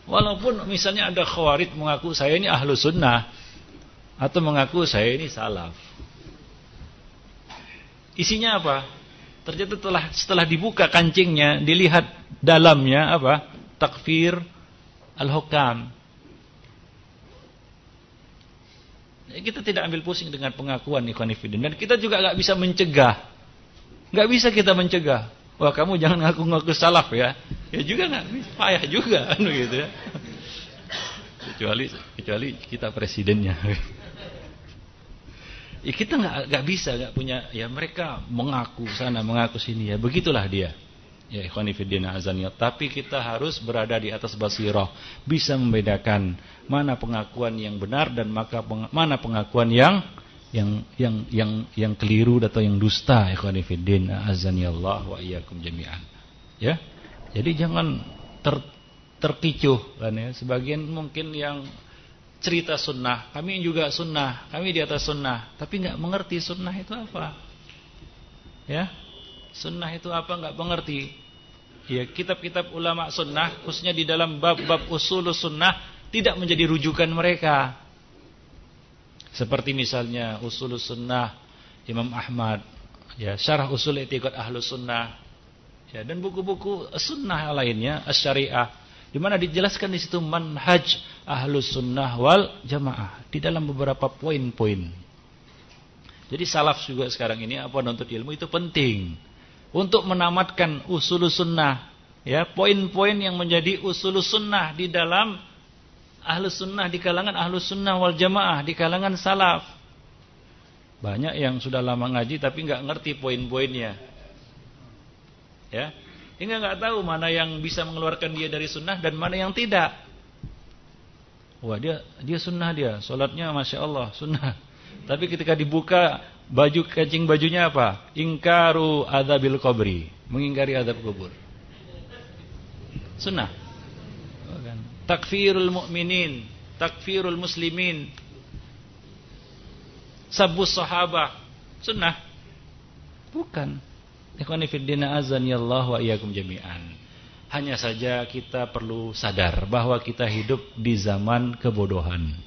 Walaupun misalnya ada khawarid mengaku saya ini ahlu sunnah atau mengaku saya ini salaf. Isinya apa? Ternyata setelah setelah dibuka kancingnya, dilihat dalamnya apa? Takfir al-hukam. Ya, kita tidak ambil pusing dengan pengakuan ikhwanifidin dan kita juga nggak bisa mencegah. nggak bisa kita mencegah. Wah kamu jangan ngaku-ngaku salaf ya. Ya juga nggak payah juga anu [LAUGHS] gitu ya. Kecuali kecuali kita presidennya. [LAUGHS] Ya kita nggak nggak bisa nggak punya ya mereka mengaku sana mengaku sini ya begitulah dia. Ya ikhwanifidin azaniyat. Tapi kita harus berada di atas basirah. Bisa membedakan mana pengakuan yang benar dan maka mana pengakuan yang yang yang yang yang keliru atau yang dusta ikhwani fiddin azani Allah wa iyyakum jami'an ya jadi jangan ter, terpicu kan ya sebagian mungkin yang cerita sunnah. Kami juga sunnah. Kami di atas sunnah. Tapi nggak mengerti sunnah itu apa. Ya? Sunnah itu apa nggak mengerti. Ya kitab-kitab ulama sunnah khususnya di dalam bab-bab usul sunnah tidak menjadi rujukan mereka. Seperti misalnya usul sunnah Imam Ahmad, ya syarah usul etikat ahlu sunnah, ya dan buku-buku sunnah lainnya syariah di mana dijelaskan di situ manhaj ahlu sunnah wal jamaah. Di dalam beberapa poin-poin. Jadi salaf juga sekarang ini apa nuntut ilmu itu penting. Untuk menamatkan usul sunnah. Ya poin-poin yang menjadi usul sunnah di dalam ahlus sunnah di kalangan ahlus sunnah wal jamaah di kalangan salaf. Banyak yang sudah lama ngaji tapi nggak ngerti poin-poinnya. Ya hingga nggak tahu mana yang bisa mengeluarkan dia dari sunnah dan mana yang tidak. Wah dia dia sunnah dia. Sholatnya masya Allah sunnah. Tapi ketika dibuka baju kancing bajunya apa? Ingkaru adabil kubri mengingkari adab kubur. Sunnah. Takfirul mu'minin, takfirul muslimin, sabus sahabah. Sunnah. Bukan. Ikhwani fiddina azan Allah wa jami'an. Hanya saja kita perlu sadar bahwa kita hidup di zaman kebodohan.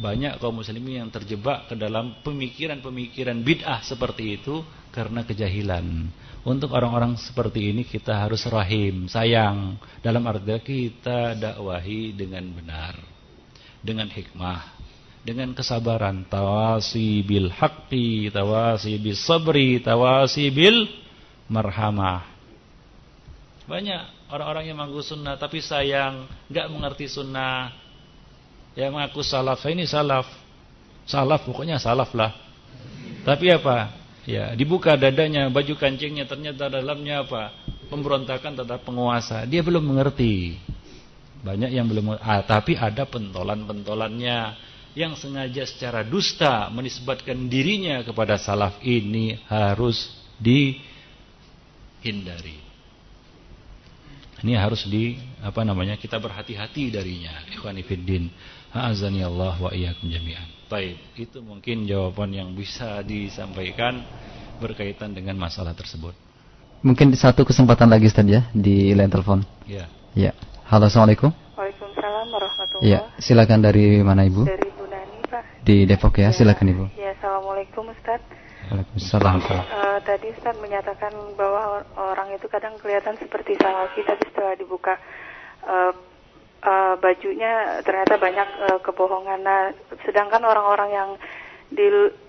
Banyak kaum muslimin yang terjebak ke dalam pemikiran-pemikiran bid'ah seperti itu karena kejahilan. Untuk orang-orang seperti ini kita harus rahim, sayang. Dalam arti kita dakwahi dengan benar. Dengan hikmah. Dengan kesabaran. Tawasi bil haqqi, tawasi bil sabri, tawasi bil marhamah. Banyak orang-orang yang mengaku sunnah tapi sayang, nggak mengerti sunnah. Yang mengaku salaf, ini salaf. Salaf pokoknya salaf lah. Tapi apa? Ya, dibuka dadanya, baju kancingnya ternyata dalamnya apa? Pemberontakan terhadap penguasa. Dia belum mengerti. Banyak yang belum ah, tapi ada pentolan-pentolannya yang sengaja secara dusta menisbatkan dirinya kepada salaf ini harus dihindari. Ini harus di apa namanya kita berhati-hati darinya. Ikhwani fiddin. Ha'azani Allah wa iyyakum jami'an. Baik, itu mungkin jawaban yang bisa disampaikan berkaitan dengan masalah tersebut. Mungkin satu kesempatan lagi Ustaz ya di line telepon. Iya. Ya. Halo, Assalamualaikum. Waalaikumsalam warahmatullahi Ya, silakan dari mana Ibu? Dari Bu Nani, Pak. Di Depok ya, ya. silakan Ibu. Ya, Assalamualaikum Ustaz. Waalaikumsalam. Uh, tadi Ustaz menyatakan bahwa orang itu kadang kelihatan seperti salafi, tapi setelah dibuka uh, uh, bajunya ternyata banyak uh, kebohongan. Nah, sedangkan orang-orang yang di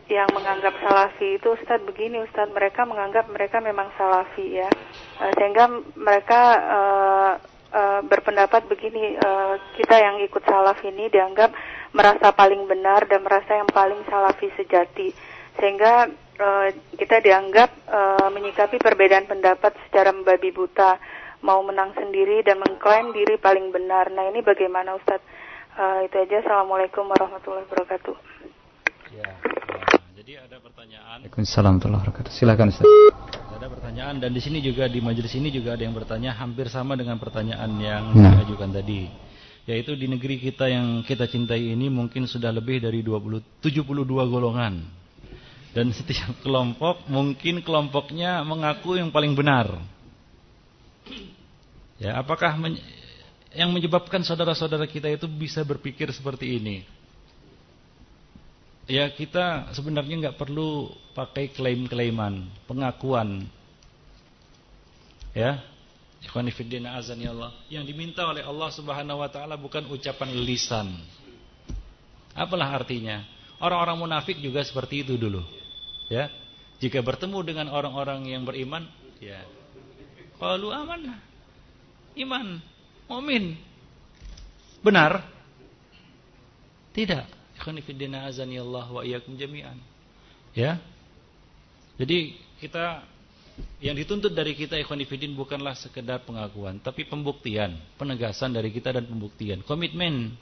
yang menganggap salafi itu Ustaz begini Ustaz mereka menganggap mereka memang salafi ya sehingga mereka uh, uh, berpendapat begini uh, kita yang ikut salaf ini dianggap merasa paling benar dan merasa yang paling salafi sejati sehingga uh, kita dianggap uh, menyikapi perbedaan pendapat secara membabi buta mau menang sendiri dan mengklaim diri paling benar nah ini bagaimana Ustaz uh, itu aja Assalamualaikum warahmatullahi wabarakatuh Ya. jadi ada pertanyaan. Waalaikumsalam warahmatullahi wabarakatuh. Silakan Ustaz. Ada pertanyaan dan di sini juga di majelis ini juga ada yang bertanya hampir sama dengan pertanyaan yang nah. diajukan tadi. Yaitu di negeri kita yang kita cintai ini mungkin sudah lebih dari 20 72 golongan. Dan setiap kelompok mungkin kelompoknya mengaku yang paling benar. Ya, apakah men yang menyebabkan saudara-saudara kita itu bisa berpikir seperti ini? ya kita sebenarnya nggak perlu pakai klaim-klaiman, pengakuan. Ya. Ikhwanifiddin azani Allah. Yang diminta oleh Allah Subhanahu wa taala bukan ucapan lisan. Apalah artinya? Orang-orang munafik juga seperti itu dulu. Ya. Jika bertemu dengan orang-orang yang beriman, ya. Qalu amanah. Iman, mukmin. Benar? Tidak. Ikhwanifidina azani Allah wa iyyakum jami'an. Ya. Jadi kita yang dituntut dari kita ikhwanifidin bukanlah sekedar pengakuan, tapi pembuktian, penegasan dari kita dan pembuktian, komitmen.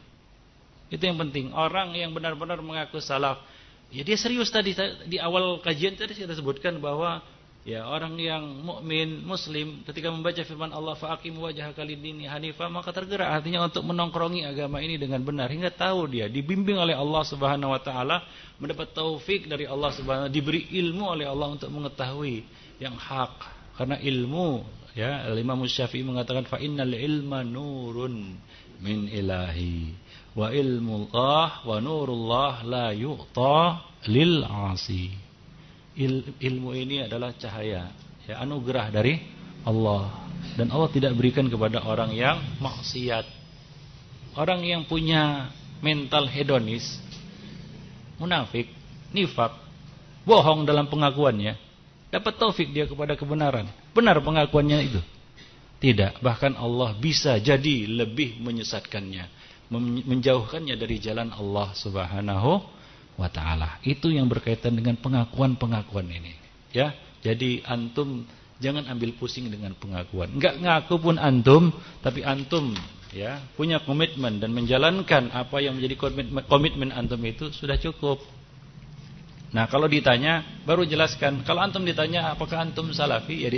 Itu yang penting. Orang yang benar-benar mengaku salaf, ya dia serius tadi di awal kajian tadi kita sebutkan bahwa Ya, orang yang mukmin muslim ketika membaca firman Allah faqim wajhaka lid-dini hanifa maka tergerak hatinya untuk menongkrongi agama ini dengan benar hingga tahu dia dibimbing oleh Allah Subhanahu wa taala mendapat taufik dari Allah Subhanahu diberi ilmu oleh Allah untuk mengetahui yang hak. Karena ilmu ya Imam Syafi'i mengatakan fa innal ilma nurun min ilahi wa ilmu Allah wa nurullah la yu'ta lil 'asi Il, ilmu ini adalah cahaya, ya anugerah dari Allah dan Allah tidak berikan kepada orang yang maksiat. Orang yang punya mental hedonis, munafik, nifak, bohong dalam pengakuannya, dapat taufik dia kepada kebenaran. Benar pengakuannya itu? Tidak, bahkan Allah bisa jadi lebih menyesatkannya, menjauhkannya dari jalan Allah Subhanahu wa taala. Itu yang berkaitan dengan pengakuan-pengakuan ini. Ya. Jadi antum jangan ambil pusing dengan pengakuan. Enggak ngaku pun antum, tapi antum ya punya komitmen dan menjalankan apa yang menjadi komitmen, komitmen antum itu sudah cukup. Nah, kalau ditanya baru jelaskan. Kalau antum ditanya apakah antum salafi, ya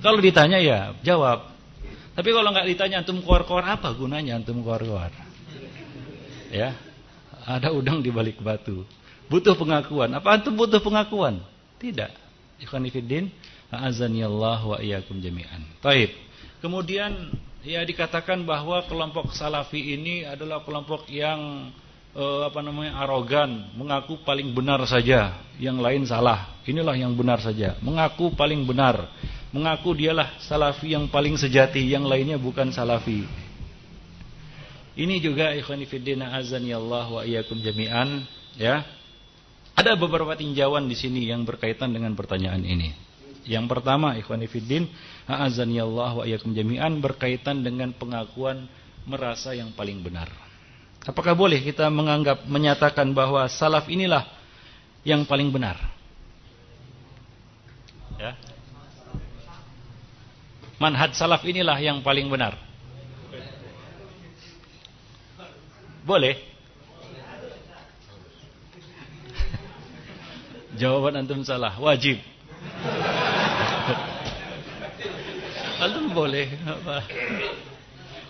kalau ditanya ya jawab. Tapi kalau nggak ditanya antum keluar-keluar apa gunanya antum keluar-keluar? Ya. Ada udang di balik batu. Butuh pengakuan. Apa antum butuh pengakuan? Tidak. Ikhwan fillah, azani Allah wa iyyakum jami'an. Taib. Kemudian ya dikatakan bahwa kelompok salafi ini adalah kelompok yang eh, apa namanya arogan, mengaku paling benar saja, yang lain salah. Inilah yang benar saja. Mengaku paling benar. Mengaku dialah salafi yang paling sejati, yang lainnya bukan salafi. Ini juga ikhwan fillah azani Allah wa iyyakum jami'an, ya. Ada beberapa tinjauan di sini yang berkaitan dengan pertanyaan ini. Yang pertama, ikhwani fiddin, a'azani Allah wa iyyakum jami'an berkaitan dengan pengakuan merasa yang paling benar. Apakah boleh kita menganggap menyatakan bahwa salaf inilah yang paling benar? Ya. Manhaj salaf inilah yang paling benar. Boleh? Jawaban antum salah, wajib. Antum boleh.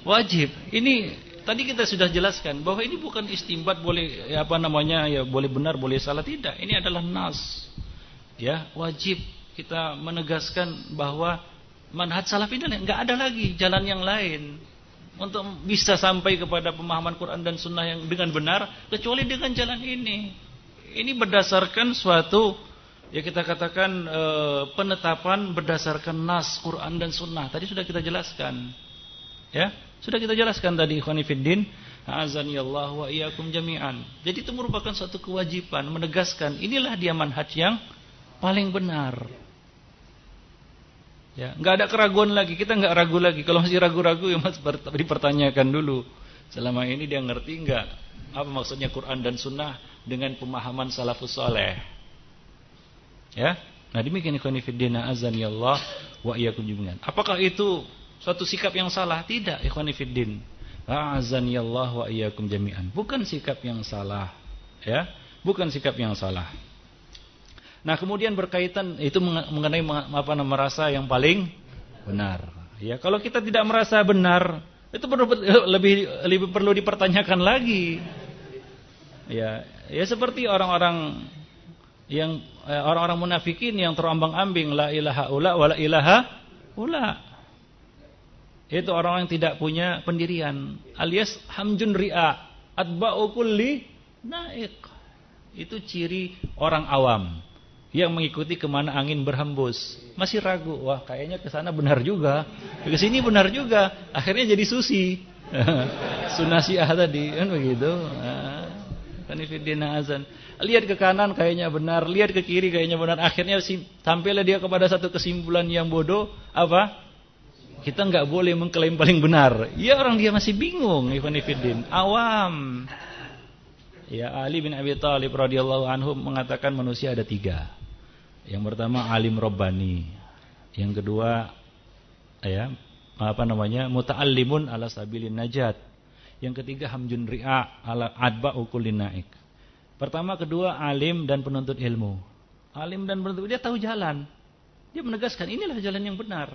Wajib. Ini tadi kita sudah jelaskan bahwa ini bukan istimbat boleh ya apa namanya ya boleh benar boleh salah tidak. Ini adalah nas. Ya, wajib kita menegaskan bahwa manhaj salaf ini enggak ada lagi jalan yang lain untuk bisa sampai kepada pemahaman Quran dan Sunnah yang dengan benar kecuali dengan jalan ini. Ini berdasarkan suatu ya kita katakan e, penetapan berdasarkan nas Quran dan Sunnah. Tadi sudah kita jelaskan, ya sudah kita jelaskan tadi Ikhwanifiddin. Azani Allah wa iyyakum jami'an. Jadi itu merupakan suatu kewajiban menegaskan inilah dia manhaj yang paling benar. Ya, nggak ada keraguan lagi. Kita nggak ragu lagi. Kalau masih ragu-ragu ya mas dipertanyakan dulu. Selama ini dia ngerti nggak apa maksudnya Quran dan Sunnah dengan pemahaman salafus soleh. Ya, nah demikian ikhwan fillah azan ya Allah wa iyyakum jami'an. Apakah itu suatu sikap yang salah? Tidak, ikhwan fillah. Azan ya Allah wa iyyakum jami'an. Bukan sikap yang salah, ya. Bukan sikap yang salah. Nah, kemudian berkaitan itu mengenai apa namanya merasa yang paling benar. Ya, kalau kita tidak merasa benar, itu perlu [LAUGHS] lebih lebih perlu dipertanyakan lagi. Ya, ya seperti orang-orang yang eh, orang-orang munafikin yang terombang-ambing la ilaha ula wa la ilaha ula. Itu orang yang tidak punya pendirian alias hamjun ri'a atba'u kulli naik. Itu ciri orang awam yang mengikuti ke mana angin berhembus. Masih ragu, wah kayaknya ke sana benar juga, ke sini benar juga. Akhirnya jadi susi. [LAUGHS] Sunnah tadi kan begitu. Kanifidina azan. Lihat ke kanan kayaknya benar, lihat ke kiri kayaknya benar. Akhirnya tampillah dia kepada satu kesimpulan yang bodoh. Apa? Kita nggak boleh mengklaim paling benar. Ya orang dia masih bingung, Ibn Awam. Ya Ali bin Abi Thalib radhiyallahu anhu mengatakan manusia ada tiga. Yang pertama alim robbani. Yang kedua ya, apa namanya? muta'allimun ala sabilin najat. Yang ketiga hamjun ri'a ala adba ukulin naik. Pertama, kedua alim dan penuntut ilmu. Alim dan penuntut dia tahu jalan. Dia menegaskan inilah jalan yang benar.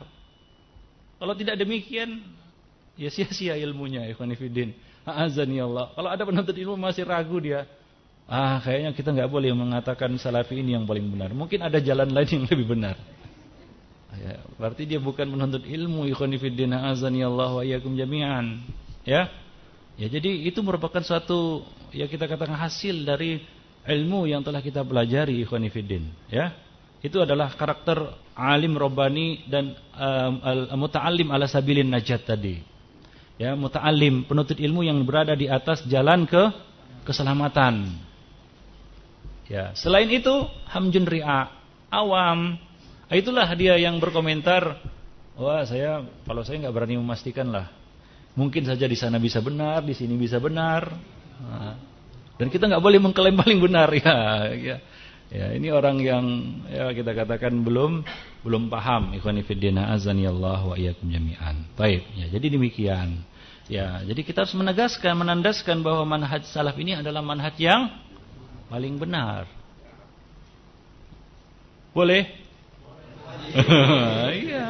Kalau tidak demikian ya sia-sia ilmunya ikhwan fillah. Allah. Kalau ada penuntut ilmu masih ragu dia, Ah, kayaknya kita nggak boleh mengatakan salafi ini yang paling benar. Mungkin ada jalan lain yang lebih benar. Ya, berarti dia bukan menuntut ilmu ikhwan fillah azani Allah wa iyyakum jami'an. Ya. Ya, jadi itu merupakan suatu ya kita katakan hasil dari ilmu yang telah kita pelajari ikhwan fillah, ya. Itu adalah karakter alim robbani dan um, muta'allim ala sabilin najat tadi. Ya, muta'allim, penuntut ilmu yang berada di atas jalan ke keselamatan. Ya, selain itu hamjun ri'a, awam. Itulah dia yang berkomentar, wah saya kalau saya nggak berani memastikan lah. Mungkin saja di sana bisa benar, di sini bisa benar. Nah, dan kita nggak boleh mengklaim paling benar [LAUGHS] ya. ya. Ya, ini orang yang ya kita katakan belum belum paham ikhwani fiddina azani Allah wa iyyakum jami'an. Baik, ya jadi demikian. Ya, jadi kita harus menegaskan, menandaskan bahwa manhaj salaf ini adalah manhaj yang paling benar. Boleh? [LAUGHS] Iya.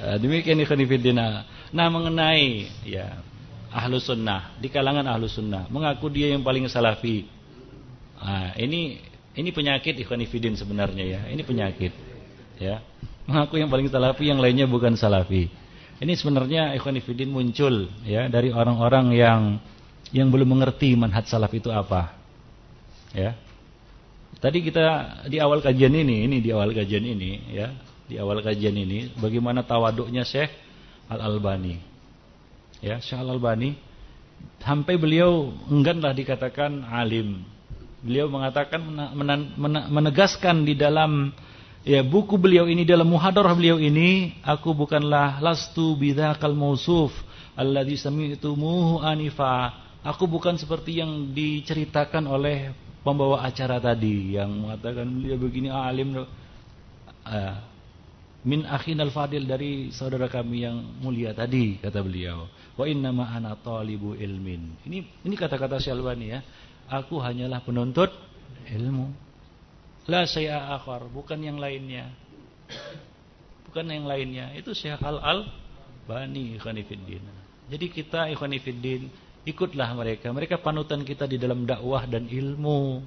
Nah, demikian ikhwan fillah. Nah, mengenai ya ahlu sunnah di kalangan ahlu sunnah mengaku dia yang paling salafi. Nah, ini ini penyakit ikhwan fillah sebenarnya ya. Ini penyakit. Ya. Mengaku yang paling salafi yang lainnya bukan salafi. Ini sebenarnya ikhwan fillah muncul ya dari orang-orang yang yang belum mengerti manhaj salaf itu apa. Ya. Tadi kita di awal kajian ini, ini di awal kajian ini ya, di awal kajian ini bagaimana tawaduknya Syekh Al-Albani. Ya, Syekh Al-Albani sampai beliau engganlah dikatakan alim. Beliau mengatakan menegaskan di dalam ya buku beliau ini dalam muhadarah beliau ini aku bukanlah lastu bidzakal mausuf alladzi sami'tumuhu anifa Aku bukan seperti yang diceritakan oleh pembawa acara tadi yang mengatakan beliau begini alim uh, min akhinal fadil dari saudara kami yang mulia tadi kata beliau wa inna ma ana talibu ilmin ini ini kata-kata Syalbani ya aku hanyalah penuntut ilmu La saya akhar, bukan yang lainnya. Bukan yang lainnya. Itu Syekh Al-Al Bani Ikhwanifiddin. Jadi kita Ikhwanifiddin ikutlah mereka. Mereka panutan kita di dalam dakwah dan ilmu.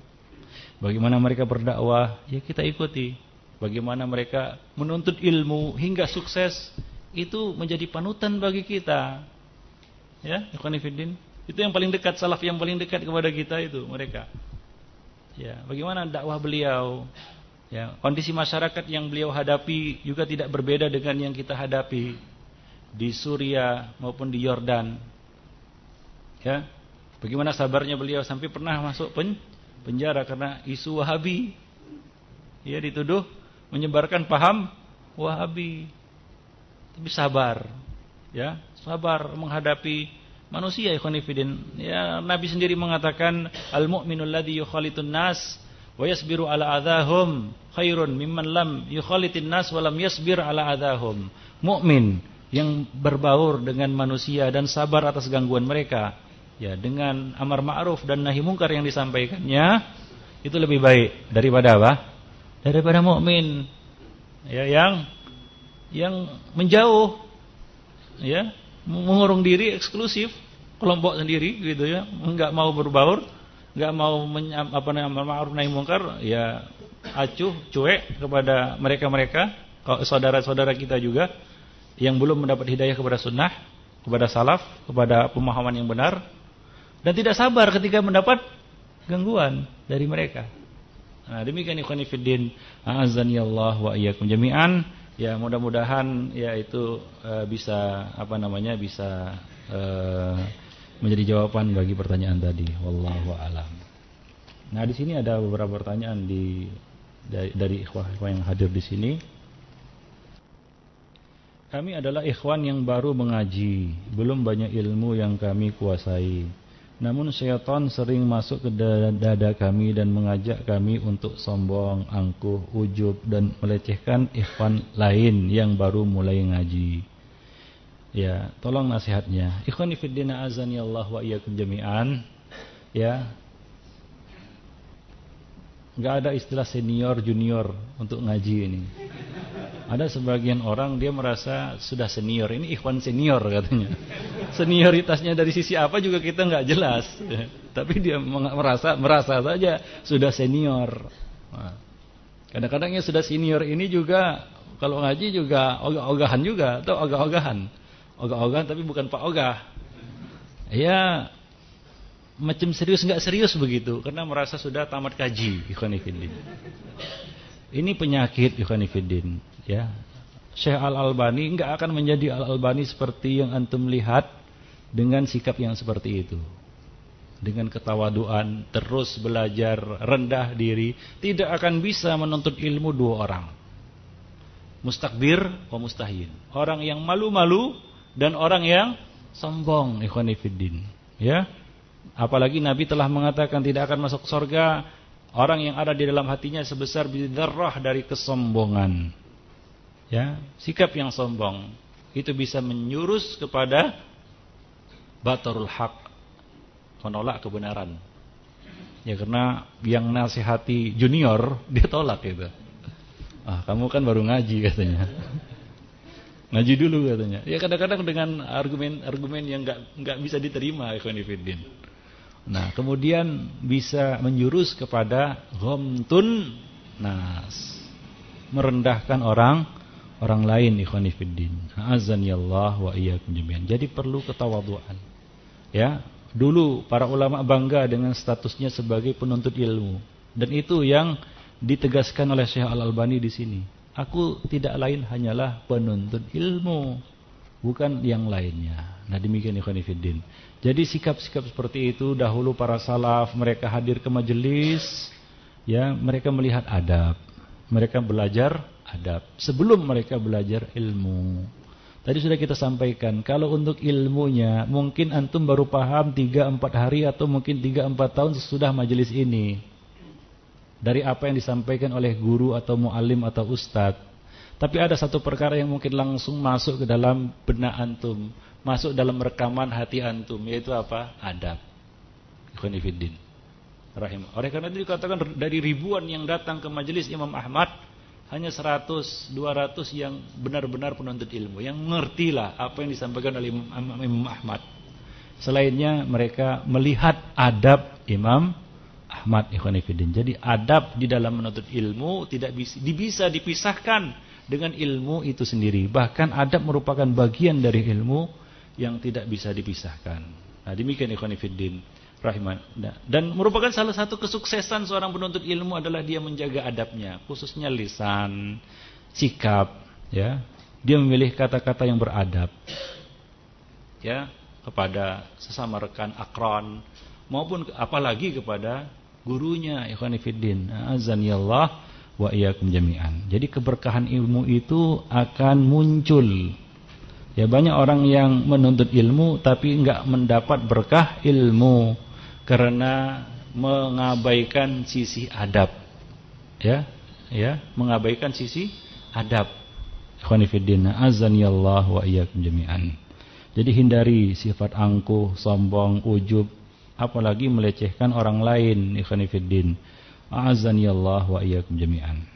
Bagaimana mereka berdakwah, ya kita ikuti. Bagaimana mereka menuntut ilmu hingga sukses, itu menjadi panutan bagi kita. Ya, Ikhwanifiddin. Itu yang paling dekat, salaf yang paling dekat kepada kita itu mereka. Ya, bagaimana dakwah beliau? Ya, kondisi masyarakat yang beliau hadapi juga tidak berbeda dengan yang kita hadapi di Suriah maupun di Yordan. Ya, bagaimana sabarnya beliau sampai pernah masuk pen penjara karena isu Wahabi. Ya, dituduh menyebarkan paham Wahabi. Tapi sabar. Ya, sabar menghadapi manusia ikhwanifidin. Ya, Nabi sendiri mengatakan al-mu'minul ladzi yukhalitun nas wa yasbiru ala adahum khairun mimman lam yukhalitin nas wa lam yasbir ala adahum. Mukmin yang berbaur dengan manusia dan sabar atas gangguan mereka. Ya, dengan amar ma'ruf dan nahi mungkar yang disampaikannya itu lebih baik daripada apa? Daripada mukmin. Ya yang yang menjauh. Ya mengurung diri eksklusif kelompok sendiri gitu ya, enggak mau berbaur, enggak mau menyam, apa namanya ma'ruf nahi munkar, ya acuh, cuek kepada mereka-mereka, saudara-saudara kita juga yang belum mendapat hidayah kepada sunnah, kepada salaf, kepada pemahaman yang benar dan tidak sabar ketika mendapat gangguan dari mereka. Nah, demikian ikhwan fillah, azani Allah wa iyyakum jami'an. Ya, mudah-mudahan ya itu uh, bisa apa namanya bisa uh, menjadi jawaban bagi pertanyaan tadi. Wallahu alam. Nah, di sini ada beberapa pertanyaan di dari, dari ikhwah-ikhwah yang hadir di sini. Kami adalah ikhwan yang baru mengaji, belum banyak ilmu yang kami kuasai. Namun syaitan sering masuk ke dada kami dan mengajak kami untuk sombong, angkuh, ujub dan melecehkan ikhwan lain yang baru mulai ngaji. Ya, tolong nasihatnya. Ikhwani fid din azani Allah wa iyyakum jami'an. Ya. Enggak ada istilah senior junior untuk ngaji ini. Ada sebagian orang dia merasa sudah senior. Ini ikhwan senior katanya. Senioritasnya dari sisi apa juga kita enggak jelas. Tapi dia merasa merasa saja sudah senior. Kadang-kadangnya sudah senior ini juga kalau ngaji juga ogah-ogahan juga atau ogah-ogahan ogah-ogahan tapi bukan Pak Ogah. Ya macam serius nggak serius begitu karena merasa sudah tamat kaji ikhwanifidin. Ini penyakit ikhwanifidin ya. Syekh Al-Albani nggak akan menjadi Al-Albani seperti yang antum lihat dengan sikap yang seperti itu. Dengan ketawaduan, terus belajar, rendah diri, tidak akan bisa menuntut ilmu dua orang. Mustakbir wa mustahin. Orang yang malu-malu dan orang yang sombong ikhwanifiddin ya apalagi Nabi telah mengatakan tidak akan masuk surga orang yang ada di dalam hatinya sebesar bidzarrah dari kesombongan ya sikap yang sombong itu bisa menyurus kepada batarul haq menolak kebenaran ya karena yang nasihati junior dia tolak itu ah kamu kan baru ngaji katanya Ngaji dulu katanya. Ya kadang-kadang dengan argumen-argumen yang nggak nggak bisa diterima ikhwanifidin. Nah, kemudian bisa menjurus kepada ghamtun nas. Merendahkan orang orang lain ikhwanifidin. Azanillah wa iyyakum jami'an. Jadi perlu ketawaduan. Ya, dulu para ulama bangga dengan statusnya sebagai penuntut ilmu dan itu yang ditegaskan oleh Syekh Al-Albani di sini. Aku tidak lain hanyalah penuntut ilmu, bukan yang lainnya. Nah demikian ikhwan fillah. Jadi sikap-sikap seperti itu dahulu para salaf mereka hadir ke majelis, ya mereka melihat adab, mereka belajar adab sebelum mereka belajar ilmu. Tadi sudah kita sampaikan, kalau untuk ilmunya mungkin antum baru paham 3-4 hari atau mungkin 3-4 tahun sesudah majelis ini dari apa yang disampaikan oleh guru atau muallim atau ustadz. Tapi ada satu perkara yang mungkin langsung masuk ke dalam benak antum, masuk dalam rekaman hati antum, yaitu apa? Adab. Ikhwanifiddin. rahim. Oleh karena itu dikatakan dari ribuan yang datang ke majelis Imam Ahmad hanya 100, 200 yang benar-benar penuntut ilmu, yang mengertilah apa yang disampaikan oleh Imam, Ahmad. Selainnya mereka melihat adab Imam Ahmad Ikhwanifidin. Jadi adab di dalam menuntut ilmu tidak bisa dipisahkan dengan ilmu itu sendiri. Bahkan adab merupakan bagian dari ilmu yang tidak bisa dipisahkan. Nah demikian Ikhwanifidin rahimah. Dan merupakan salah satu kesuksesan seorang penuntut ilmu adalah dia menjaga adabnya, khususnya lisan, sikap, ya. Dia memilih kata-kata yang beradab. Ya, kepada sesama rekan akron maupun apalagi kepada gurunya ikhwan fillah azanillah wa iyyakum jami'an. Jadi keberkahan ilmu itu akan muncul. Ya banyak orang yang menuntut ilmu tapi enggak mendapat berkah ilmu karena mengabaikan sisi adab. Ya, ya, mengabaikan sisi adab. Ikhwanifiddin, azanillah wa iyyakum jami'an. Jadi hindari sifat angkuh, sombong, ujub, apalagi melecehkan orang lain, ikhwanifiddin. Azanillah wa iyyakum jami'an.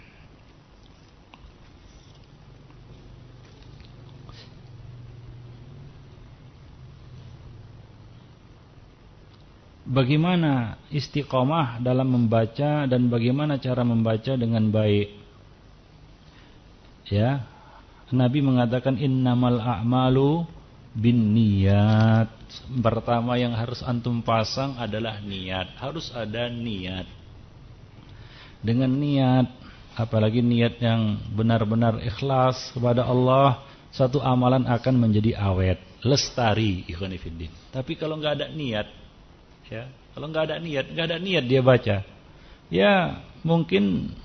Bagaimana istiqomah dalam membaca dan bagaimana cara membaca dengan baik. Ya. Nabi mengatakan innamal a'malu bin niat. Pertama yang harus antum pasang adalah niat. Harus ada niat. Dengan niat, apalagi niat yang benar-benar ikhlas kepada Allah, satu amalan akan menjadi awet, lestari ikhwanifidin. Tapi kalau nggak ada niat, Ya, kalau nggak ada niat, nggak ada niat dia baca. Ya, mungkin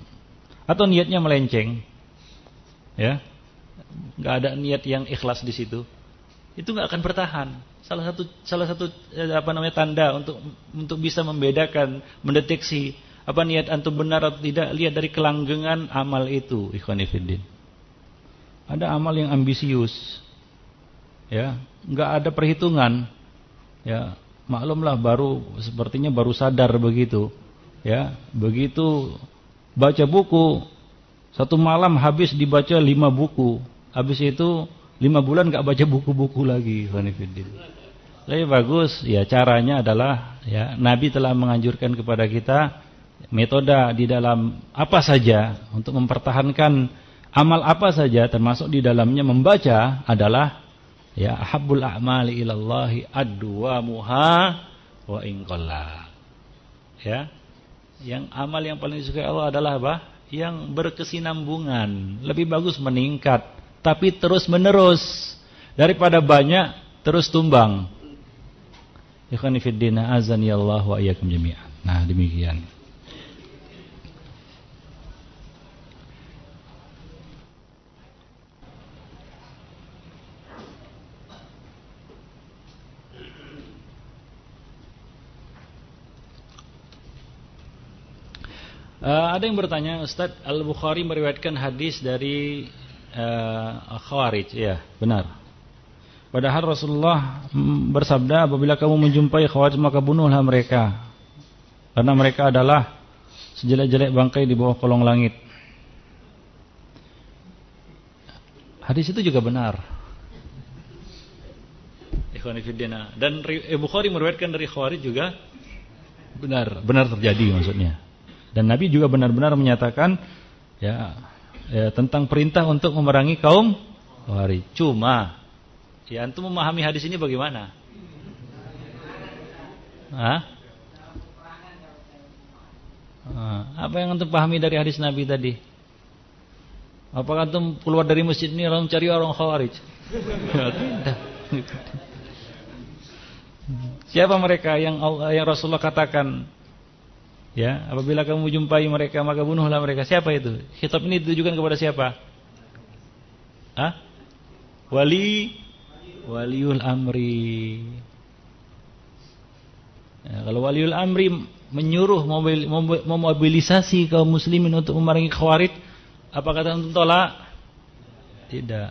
atau niatnya melenceng. Ya. nggak ada niat yang ikhlas di situ. Itu nggak akan bertahan. Salah satu salah satu eh, apa namanya tanda untuk untuk bisa membedakan, mendeteksi apa niat antum benar atau tidak lihat dari kelanggengan amal itu, ikhwanifidin. Ada amal yang ambisius. Ya, nggak ada perhitungan. Ya, maklumlah baru sepertinya baru sadar begitu. Ya begitu baca buku satu malam habis dibaca lima buku. Habis itu lima bulan nggak baca buku-buku lagi Fanifidin lebih bagus ya caranya adalah ya Nabi telah menganjurkan kepada kita metode di dalam apa saja untuk mempertahankan amal apa saja termasuk di dalamnya membaca adalah ya habbul a'mali ilallahi adwamuha wa in ya yang amal yang paling disukai Allah adalah apa? Yang berkesinambungan. Lebih bagus meningkat tapi terus menerus. Daripada banyak terus tumbang. Ikhwan fillah azani Allah wa iyyakum jami'an. Nah demikian Uh, ada yang bertanya, Ustaz Al-Bukhari meriwayatkan hadis dari uh, Khawarij. Ya, benar. Padahal Rasulullah bersabda, apabila kamu menjumpai Khawarij maka bunuhlah mereka. Karena mereka adalah sejelek-jelek bangkai di bawah kolong langit. Hadis itu juga benar. Dan Bukhari meriwayatkan dari Khawarij juga benar, benar terjadi maksudnya. Dan Nabi juga benar-benar menyatakan ya, ya tentang perintah untuk memerangi kaum Khawarij. Cuma ya antum memahami hadis ini bagaimana? Hah? Apa yang antum pahami dari hadis Nabi tadi? Apakah antum keluar dari masjid ini lalu cari orang Khawarij? Tidak. [LAUGHS] Siapa mereka yang Rasulullah katakan Ya, apabila kamu jumpai mereka maka bunuhlah mereka. Siapa itu? Kitab ini ditujukan kepada siapa? Hah? Wali waliul amri. Ya, kalau waliul amri menyuruh memobilisasi kaum muslimin untuk memerangi khawarij, apa kata untuk tolak? Tidak.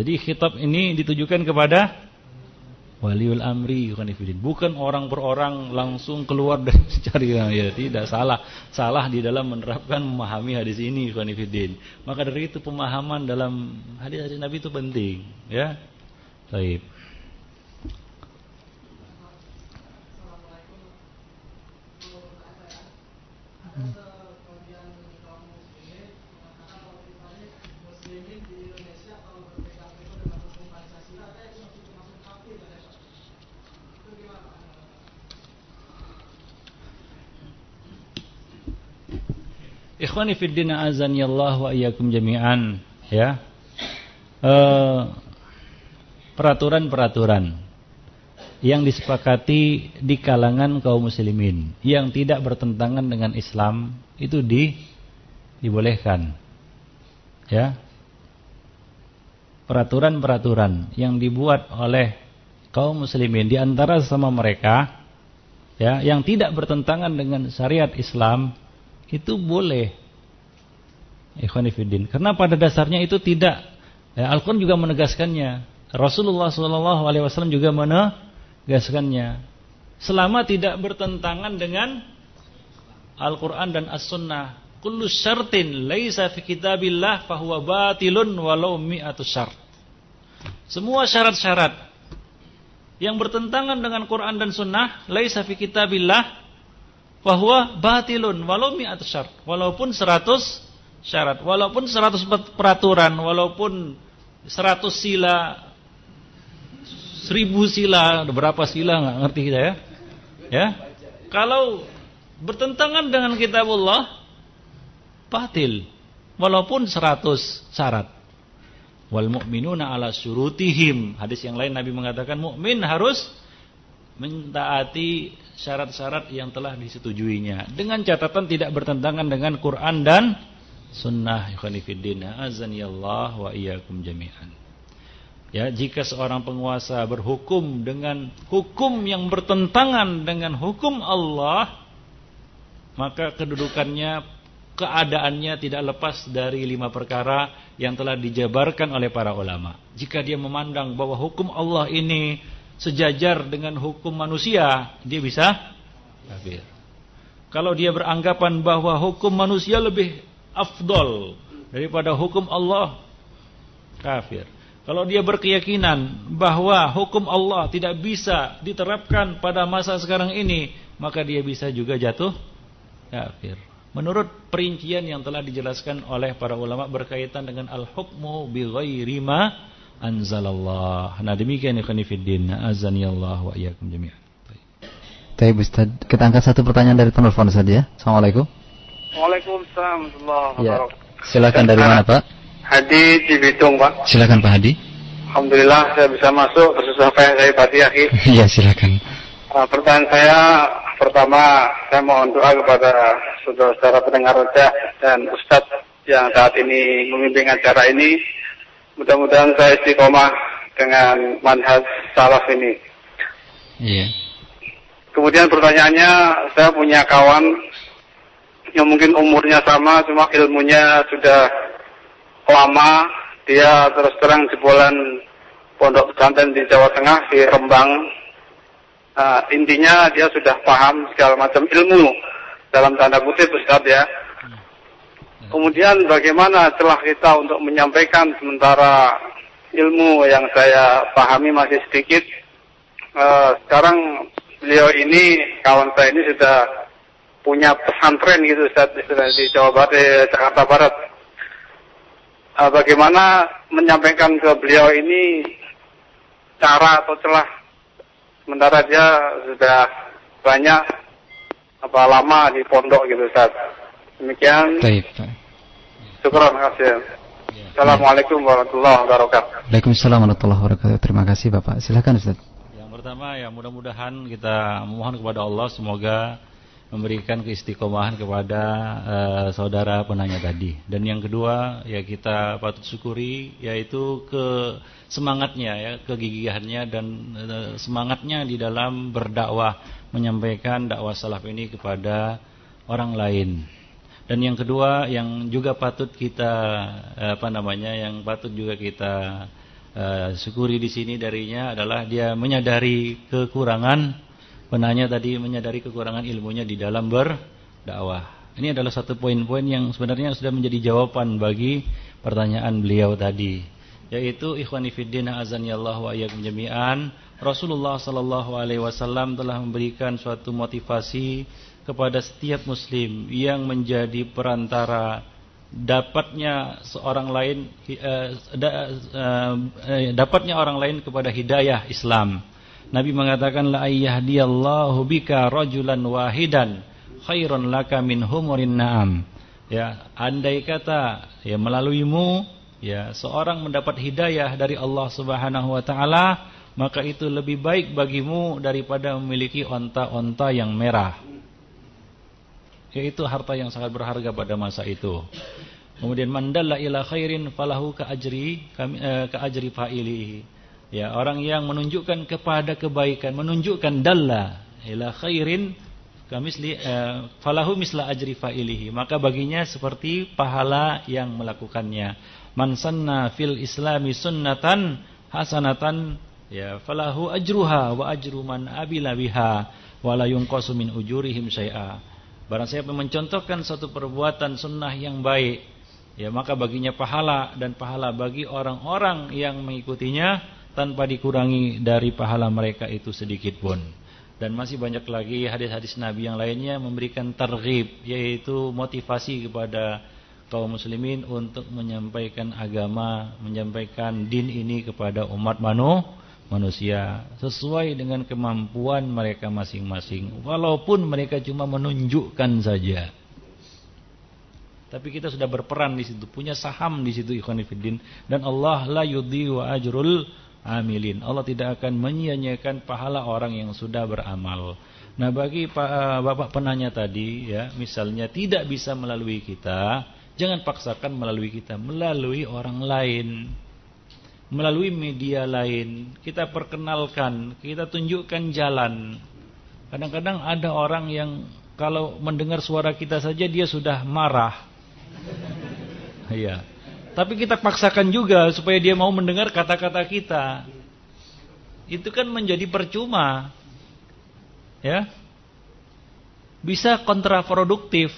Jadi kitab ini ditujukan kepada waliul amri bukan orang per orang langsung keluar dan [LAUGHS] cari ya tidak salah. Salah di dalam menerapkan memahami hadis ini konfidin maka dari itu pemahaman dalam hadis-hadis Nabi itu penting ya. Baik Ikhwani fiddin azani Allah wa iyyakum jami'an ya. peraturan-peraturan yang disepakati di kalangan kaum muslimin yang tidak bertentangan dengan Islam itu di dibolehkan. Ya. Peraturan-peraturan yang dibuat oleh kaum muslimin di antara sama mereka ya yang tidak bertentangan dengan syariat Islam itu boleh. Ikhwanifidin. Karena pada dasarnya itu tidak. Ya, Al-Quran juga menegaskannya. Rasulullah SAW juga menegaskannya. Selama tidak bertentangan dengan Al-Quran dan As-Sunnah. Kullu syartin laisa fi kitabillah fahuwa batilun walau mi'atu syart. Semua syarat-syarat yang bertentangan dengan Quran dan Sunnah laisa fi kitabillah bahwa batilun walau mi'at syarat walaupun 100 syarat. Walaupun 100 peraturan. Walaupun 100 sila 1000 sila. Berapa sila? Nggak ngerti kita ya. Ya? Kalau bertentangan dengan kitabullah batil. Walaupun 100 syarat. Wal mu'minuna ala syurutihim. Hadis yang lain Nabi mengatakan mukmin harus mentaati syarat-syarat yang telah disetujuinya. Dengan catatan tidak bertentangan dengan Quran dan sunnah. Ikhwanifiddin azanillah wa iyyakum jami'an. Ya jika seorang penguasa berhukum dengan hukum yang bertentangan dengan hukum Allah maka kedudukannya keadaannya tidak lepas dari lima perkara yang telah dijabarkan oleh para ulama. Jika dia memandang bahwa hukum Allah ini sejajar dengan hukum manusia, dia bisa kafir. Kalau dia beranggapan bahwa hukum manusia lebih afdol daripada hukum Allah, kafir. Kalau dia berkeyakinan bahwa hukum Allah tidak bisa diterapkan pada masa sekarang ini, maka dia bisa juga jatuh kafir. Menurut perincian yang telah dijelaskan oleh para ulama berkaitan dengan al-hukmu bi ghairi ma anzalallah. Nah demikian ikhwan fillah azani Allah wa iyyakum jami'an. Baik Ustaz, kita angkat satu pertanyaan dari penelpon saja ya. Assalamualaikum. Waalaikumsalam ya. Silakan dari mana Pak? Hadi di Bitung Pak. Silakan Pak Hadi. Alhamdulillah saya bisa masuk khusus apa yang saya pati akhi. Iya silakan. Uh, pertanyaan saya pertama saya mohon doa kepada saudara-saudara pendengar rojak dan Ustadz yang saat ini memimpin acara ini Mudah-mudahan saya istiqomah dengan manhaj salaf ini. Iya. Kemudian pertanyaannya, saya punya kawan yang mungkin umurnya sama, cuma ilmunya sudah lama. Dia terus terang jebolan pondok pesantren di Jawa Tengah, di Rembang. Nah, intinya dia sudah paham segala macam ilmu dalam tanda kutip Ustaz ya. Kemudian bagaimana celah kita untuk menyampaikan sementara ilmu yang saya pahami masih sedikit. Uh, sekarang beliau ini, kawan saya ini sudah punya pesantren gitu Ustaz, di Jawa Barat, di Jakarta Barat. Uh, bagaimana menyampaikan ke beliau ini cara atau celah sementara dia sudah banyak apa lama di pondok gitu Ustaz. Demikian. Baik. Syukur, kasih. Ya. Assalamualaikum warahmatullahi wabarakatuh. Waalaikumsalam warahmatullahi wabarakatuh. Terima kasih Bapak. Silakan Ustaz. Yang pertama ya mudah-mudahan kita memohon kepada Allah semoga memberikan keistiqomahan kepada uh, saudara penanya tadi. Dan yang kedua ya kita patut syukuri yaitu ke semangatnya ya, kegigihannya dan uh, semangatnya di dalam berdakwah menyampaikan dakwah salaf ini kepada orang lain. Dan yang kedua yang juga patut kita apa namanya yang patut juga kita uh, syukuri di sini darinya adalah dia menyadari kekurangan penanya tadi menyadari kekurangan ilmunya di dalam berdakwah. Ini adalah satu poin-poin yang sebenarnya sudah menjadi jawaban bagi pertanyaan beliau tadi, yaitu ikhwani fiddin azanillahu wa iyyakum jami'an. Rasulullah sallallahu alaihi wasallam telah memberikan suatu motivasi kepada setiap muslim yang menjadi perantara dapatnya seorang lain uh, da, uh, dapatnya orang lain kepada hidayah Islam. Nabi mengatakan la ayyahdiyallahu bika rajulan wahidan khairun laka min humurin na'am. Ya, andai kata ya melaluimu ya seorang mendapat hidayah dari Allah Subhanahu wa taala, maka itu lebih baik bagimu daripada memiliki onta-onta yang merah yaitu harta yang sangat berharga pada masa itu. Kemudian mandalla ila khairin falahu ka ajri eh, ka ajri fa'ilihi. Ya, orang yang menunjukkan kepada kebaikan, menunjukkan dalla ila khairin kamisli uh, falahu misla ajri fa'ilihi. Maka baginya seperti pahala yang melakukannya. Man sanna fil islami sunnatan hasanatan ya falahu ajruha wa ajru man abila biha wa la yunqasu min ujurihim syai'a. Barang siapa mencontohkan satu perbuatan sunnah yang baik, ya maka baginya pahala dan pahala bagi orang-orang yang mengikutinya tanpa dikurangi dari pahala mereka itu sedikit pun. Dan masih banyak lagi hadis-hadis Nabi yang lainnya memberikan targhib yaitu motivasi kepada kaum muslimin untuk menyampaikan agama, menyampaikan din ini kepada umat manusia manusia sesuai dengan kemampuan mereka masing-masing. Walaupun mereka cuma menunjukkan saja. Tapi kita sudah berperan di situ punya saham di situ ikhwanifiddin dan Allah la wa ajrul amilin. Allah tidak akan menyia-nyiakan pahala orang yang sudah beramal. Nah bagi eh, Bapak penanya tadi ya misalnya tidak bisa melalui kita jangan paksakan melalui kita melalui orang lain melalui media lain, kita perkenalkan, kita tunjukkan jalan. Kadang-kadang ada orang yang kalau mendengar suara kita saja dia sudah marah. Iya. Tapi kita paksakan juga supaya dia mau mendengar kata-kata kita. Itu kan menjadi percuma. Ya. Bisa kontraproduktif.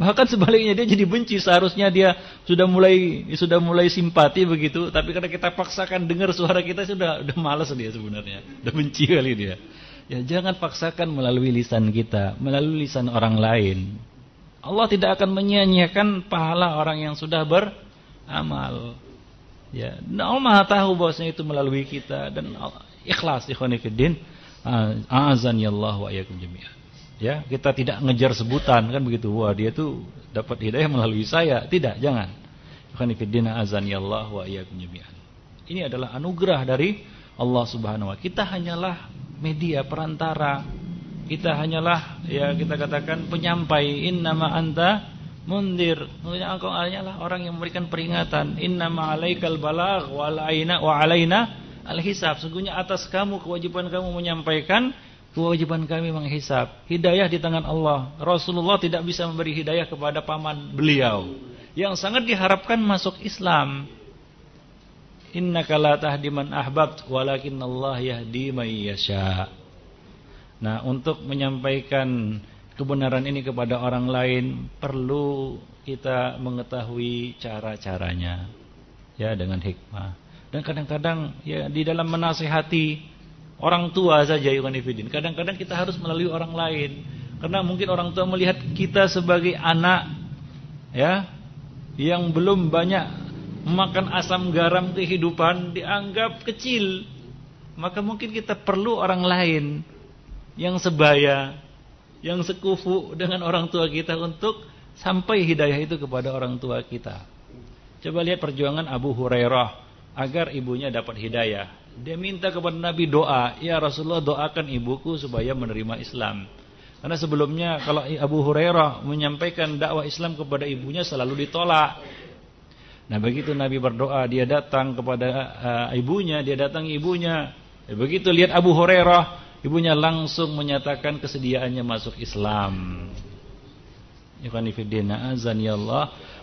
Bahkan sebaliknya dia jadi benci seharusnya dia sudah mulai sudah mulai simpati begitu, tapi karena kita paksakan dengar suara kita sudah udah malas dia sebenarnya, udah benci kali dia. Ya jangan paksakan melalui lisan kita, melalui lisan orang lain. Allah tidak akan menyia-nyiakan pahala orang yang sudah beramal. Ya, nah Allah Maha tahu bahwasanya itu melalui kita dan ikhlas ikhwan fillah. Azan ya Allah wa iyyakum jami'an. Ya, kita tidak ngejar sebutan kan begitu. Wah, dia tuh dapat hidayah melalui saya. Tidak, jangan. Allah wa. Ini adalah anugerah dari Allah Subhanahu wa Kita hanyalah media perantara. Kita hanyalah ya kita katakan penyampai. Innama anta mundir. Hanyalah orang yang memberikan peringatan. Innama alaikal balagh wa alaina wa alaina al-hisab. Sungguhnya atas kamu kewajiban kamu menyampaikan Kewajiban kami menghisap. Hidayah di tangan Allah. Rasulullah tidak bisa memberi hidayah kepada paman beliau. Yang sangat diharapkan masuk Islam. Innaka la tahdi man ahbabt walakin Allah yahdi may yasha. Nah, untuk menyampaikan kebenaran ini kepada orang lain perlu kita mengetahui cara-caranya. Ya, dengan hikmah. Dan kadang-kadang ya di dalam menasihati Orang tua saja Iwan Ifidin. Kadang-kadang kita harus melalui orang lain. Karena mungkin orang tua melihat kita sebagai anak ya yang belum banyak makan asam garam kehidupan dianggap kecil. Maka mungkin kita perlu orang lain yang sebaya, yang sekufu dengan orang tua kita untuk sampai hidayah itu kepada orang tua kita. Coba lihat perjuangan Abu Hurairah agar ibunya dapat hidayah. Dia minta kepada Nabi doa, ya Rasulullah doakan ibuku supaya menerima Islam. Karena sebelumnya kalau Abu Hurairah menyampaikan dakwah Islam kepada ibunya selalu ditolak. Nah begitu Nabi berdoa, dia datang kepada uh, ibunya, dia datang ibunya. Ya, begitu lihat Abu Hurairah, ibunya langsung menyatakan kesediaannya masuk Islam.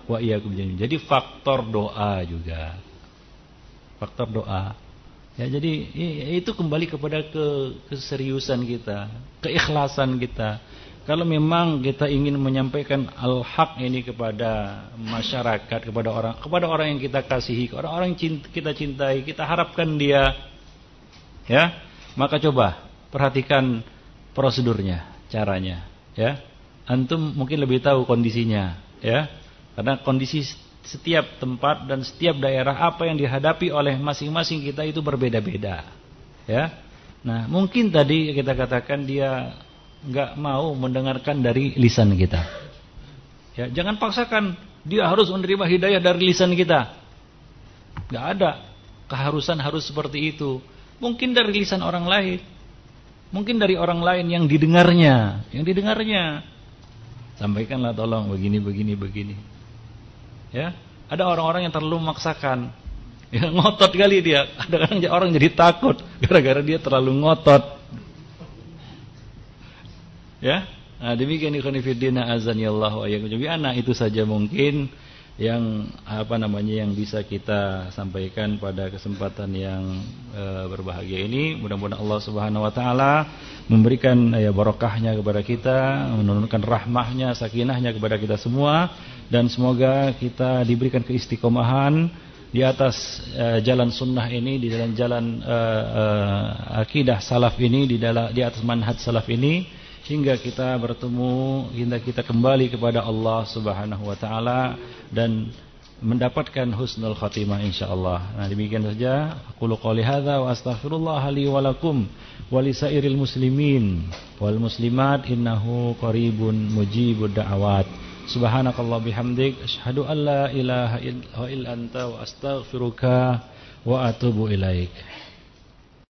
Wa iyyakum Jadi faktor doa juga. faktor doa. Ya, jadi itu kembali kepada ke keseriusan kita, keikhlasan kita. Kalau memang kita ingin menyampaikan al-haq ini kepada masyarakat, kepada orang kepada orang yang kita kasihi, kepada orang yang kita cintai, kita harapkan dia ya, maka coba perhatikan prosedurnya, caranya, ya. Antum mungkin lebih tahu kondisinya, ya. Karena kondisi setiap tempat dan setiap daerah apa yang dihadapi oleh masing-masing kita itu berbeda-beda. Ya. Nah, mungkin tadi kita katakan dia nggak mau mendengarkan dari lisan kita. Ya, jangan paksakan dia harus menerima hidayah dari lisan kita. Nggak ada keharusan harus seperti itu. Mungkin dari lisan orang lain. Mungkin dari orang lain yang didengarnya, yang didengarnya. Sampaikanlah tolong begini begini begini. Ya, ada orang-orang yang terlalu memaksakan. Ya, ngotot kali dia. Kadang-kadang orang jadi takut gara-gara dia terlalu ngotot. Ya. Nah, demikian ikhwan fillah azan ya Allah wa Jadi anak itu saja mungkin yang apa namanya yang bisa kita sampaikan pada kesempatan yang e, berbahagia ini. Mudah-mudahan Allah Subhanahu wa taala memberikan ya barokahnya kepada kita, menurunkan rahmahnya, sakinahnya kepada kita semua dan semoga kita diberikan keistiqomahan di atas e, jalan sunnah ini, di dalam jalan e, e, akidah salaf ini, di dalam di atas manhaj salaf ini hingga kita bertemu hingga kita kembali kepada Allah Subhanahu wa taala dan mendapatkan husnul khatimah insyaallah. Nah demikian saja aku qouli hadza wa astaghfirullah li wa lakum wa lisairil muslimin wal muslimat innahu qaribun mujibud da'awat. Subhanakallah bihamdik asyhadu an la ilaha illa anta wa astaghfiruka wa atubu ilaik.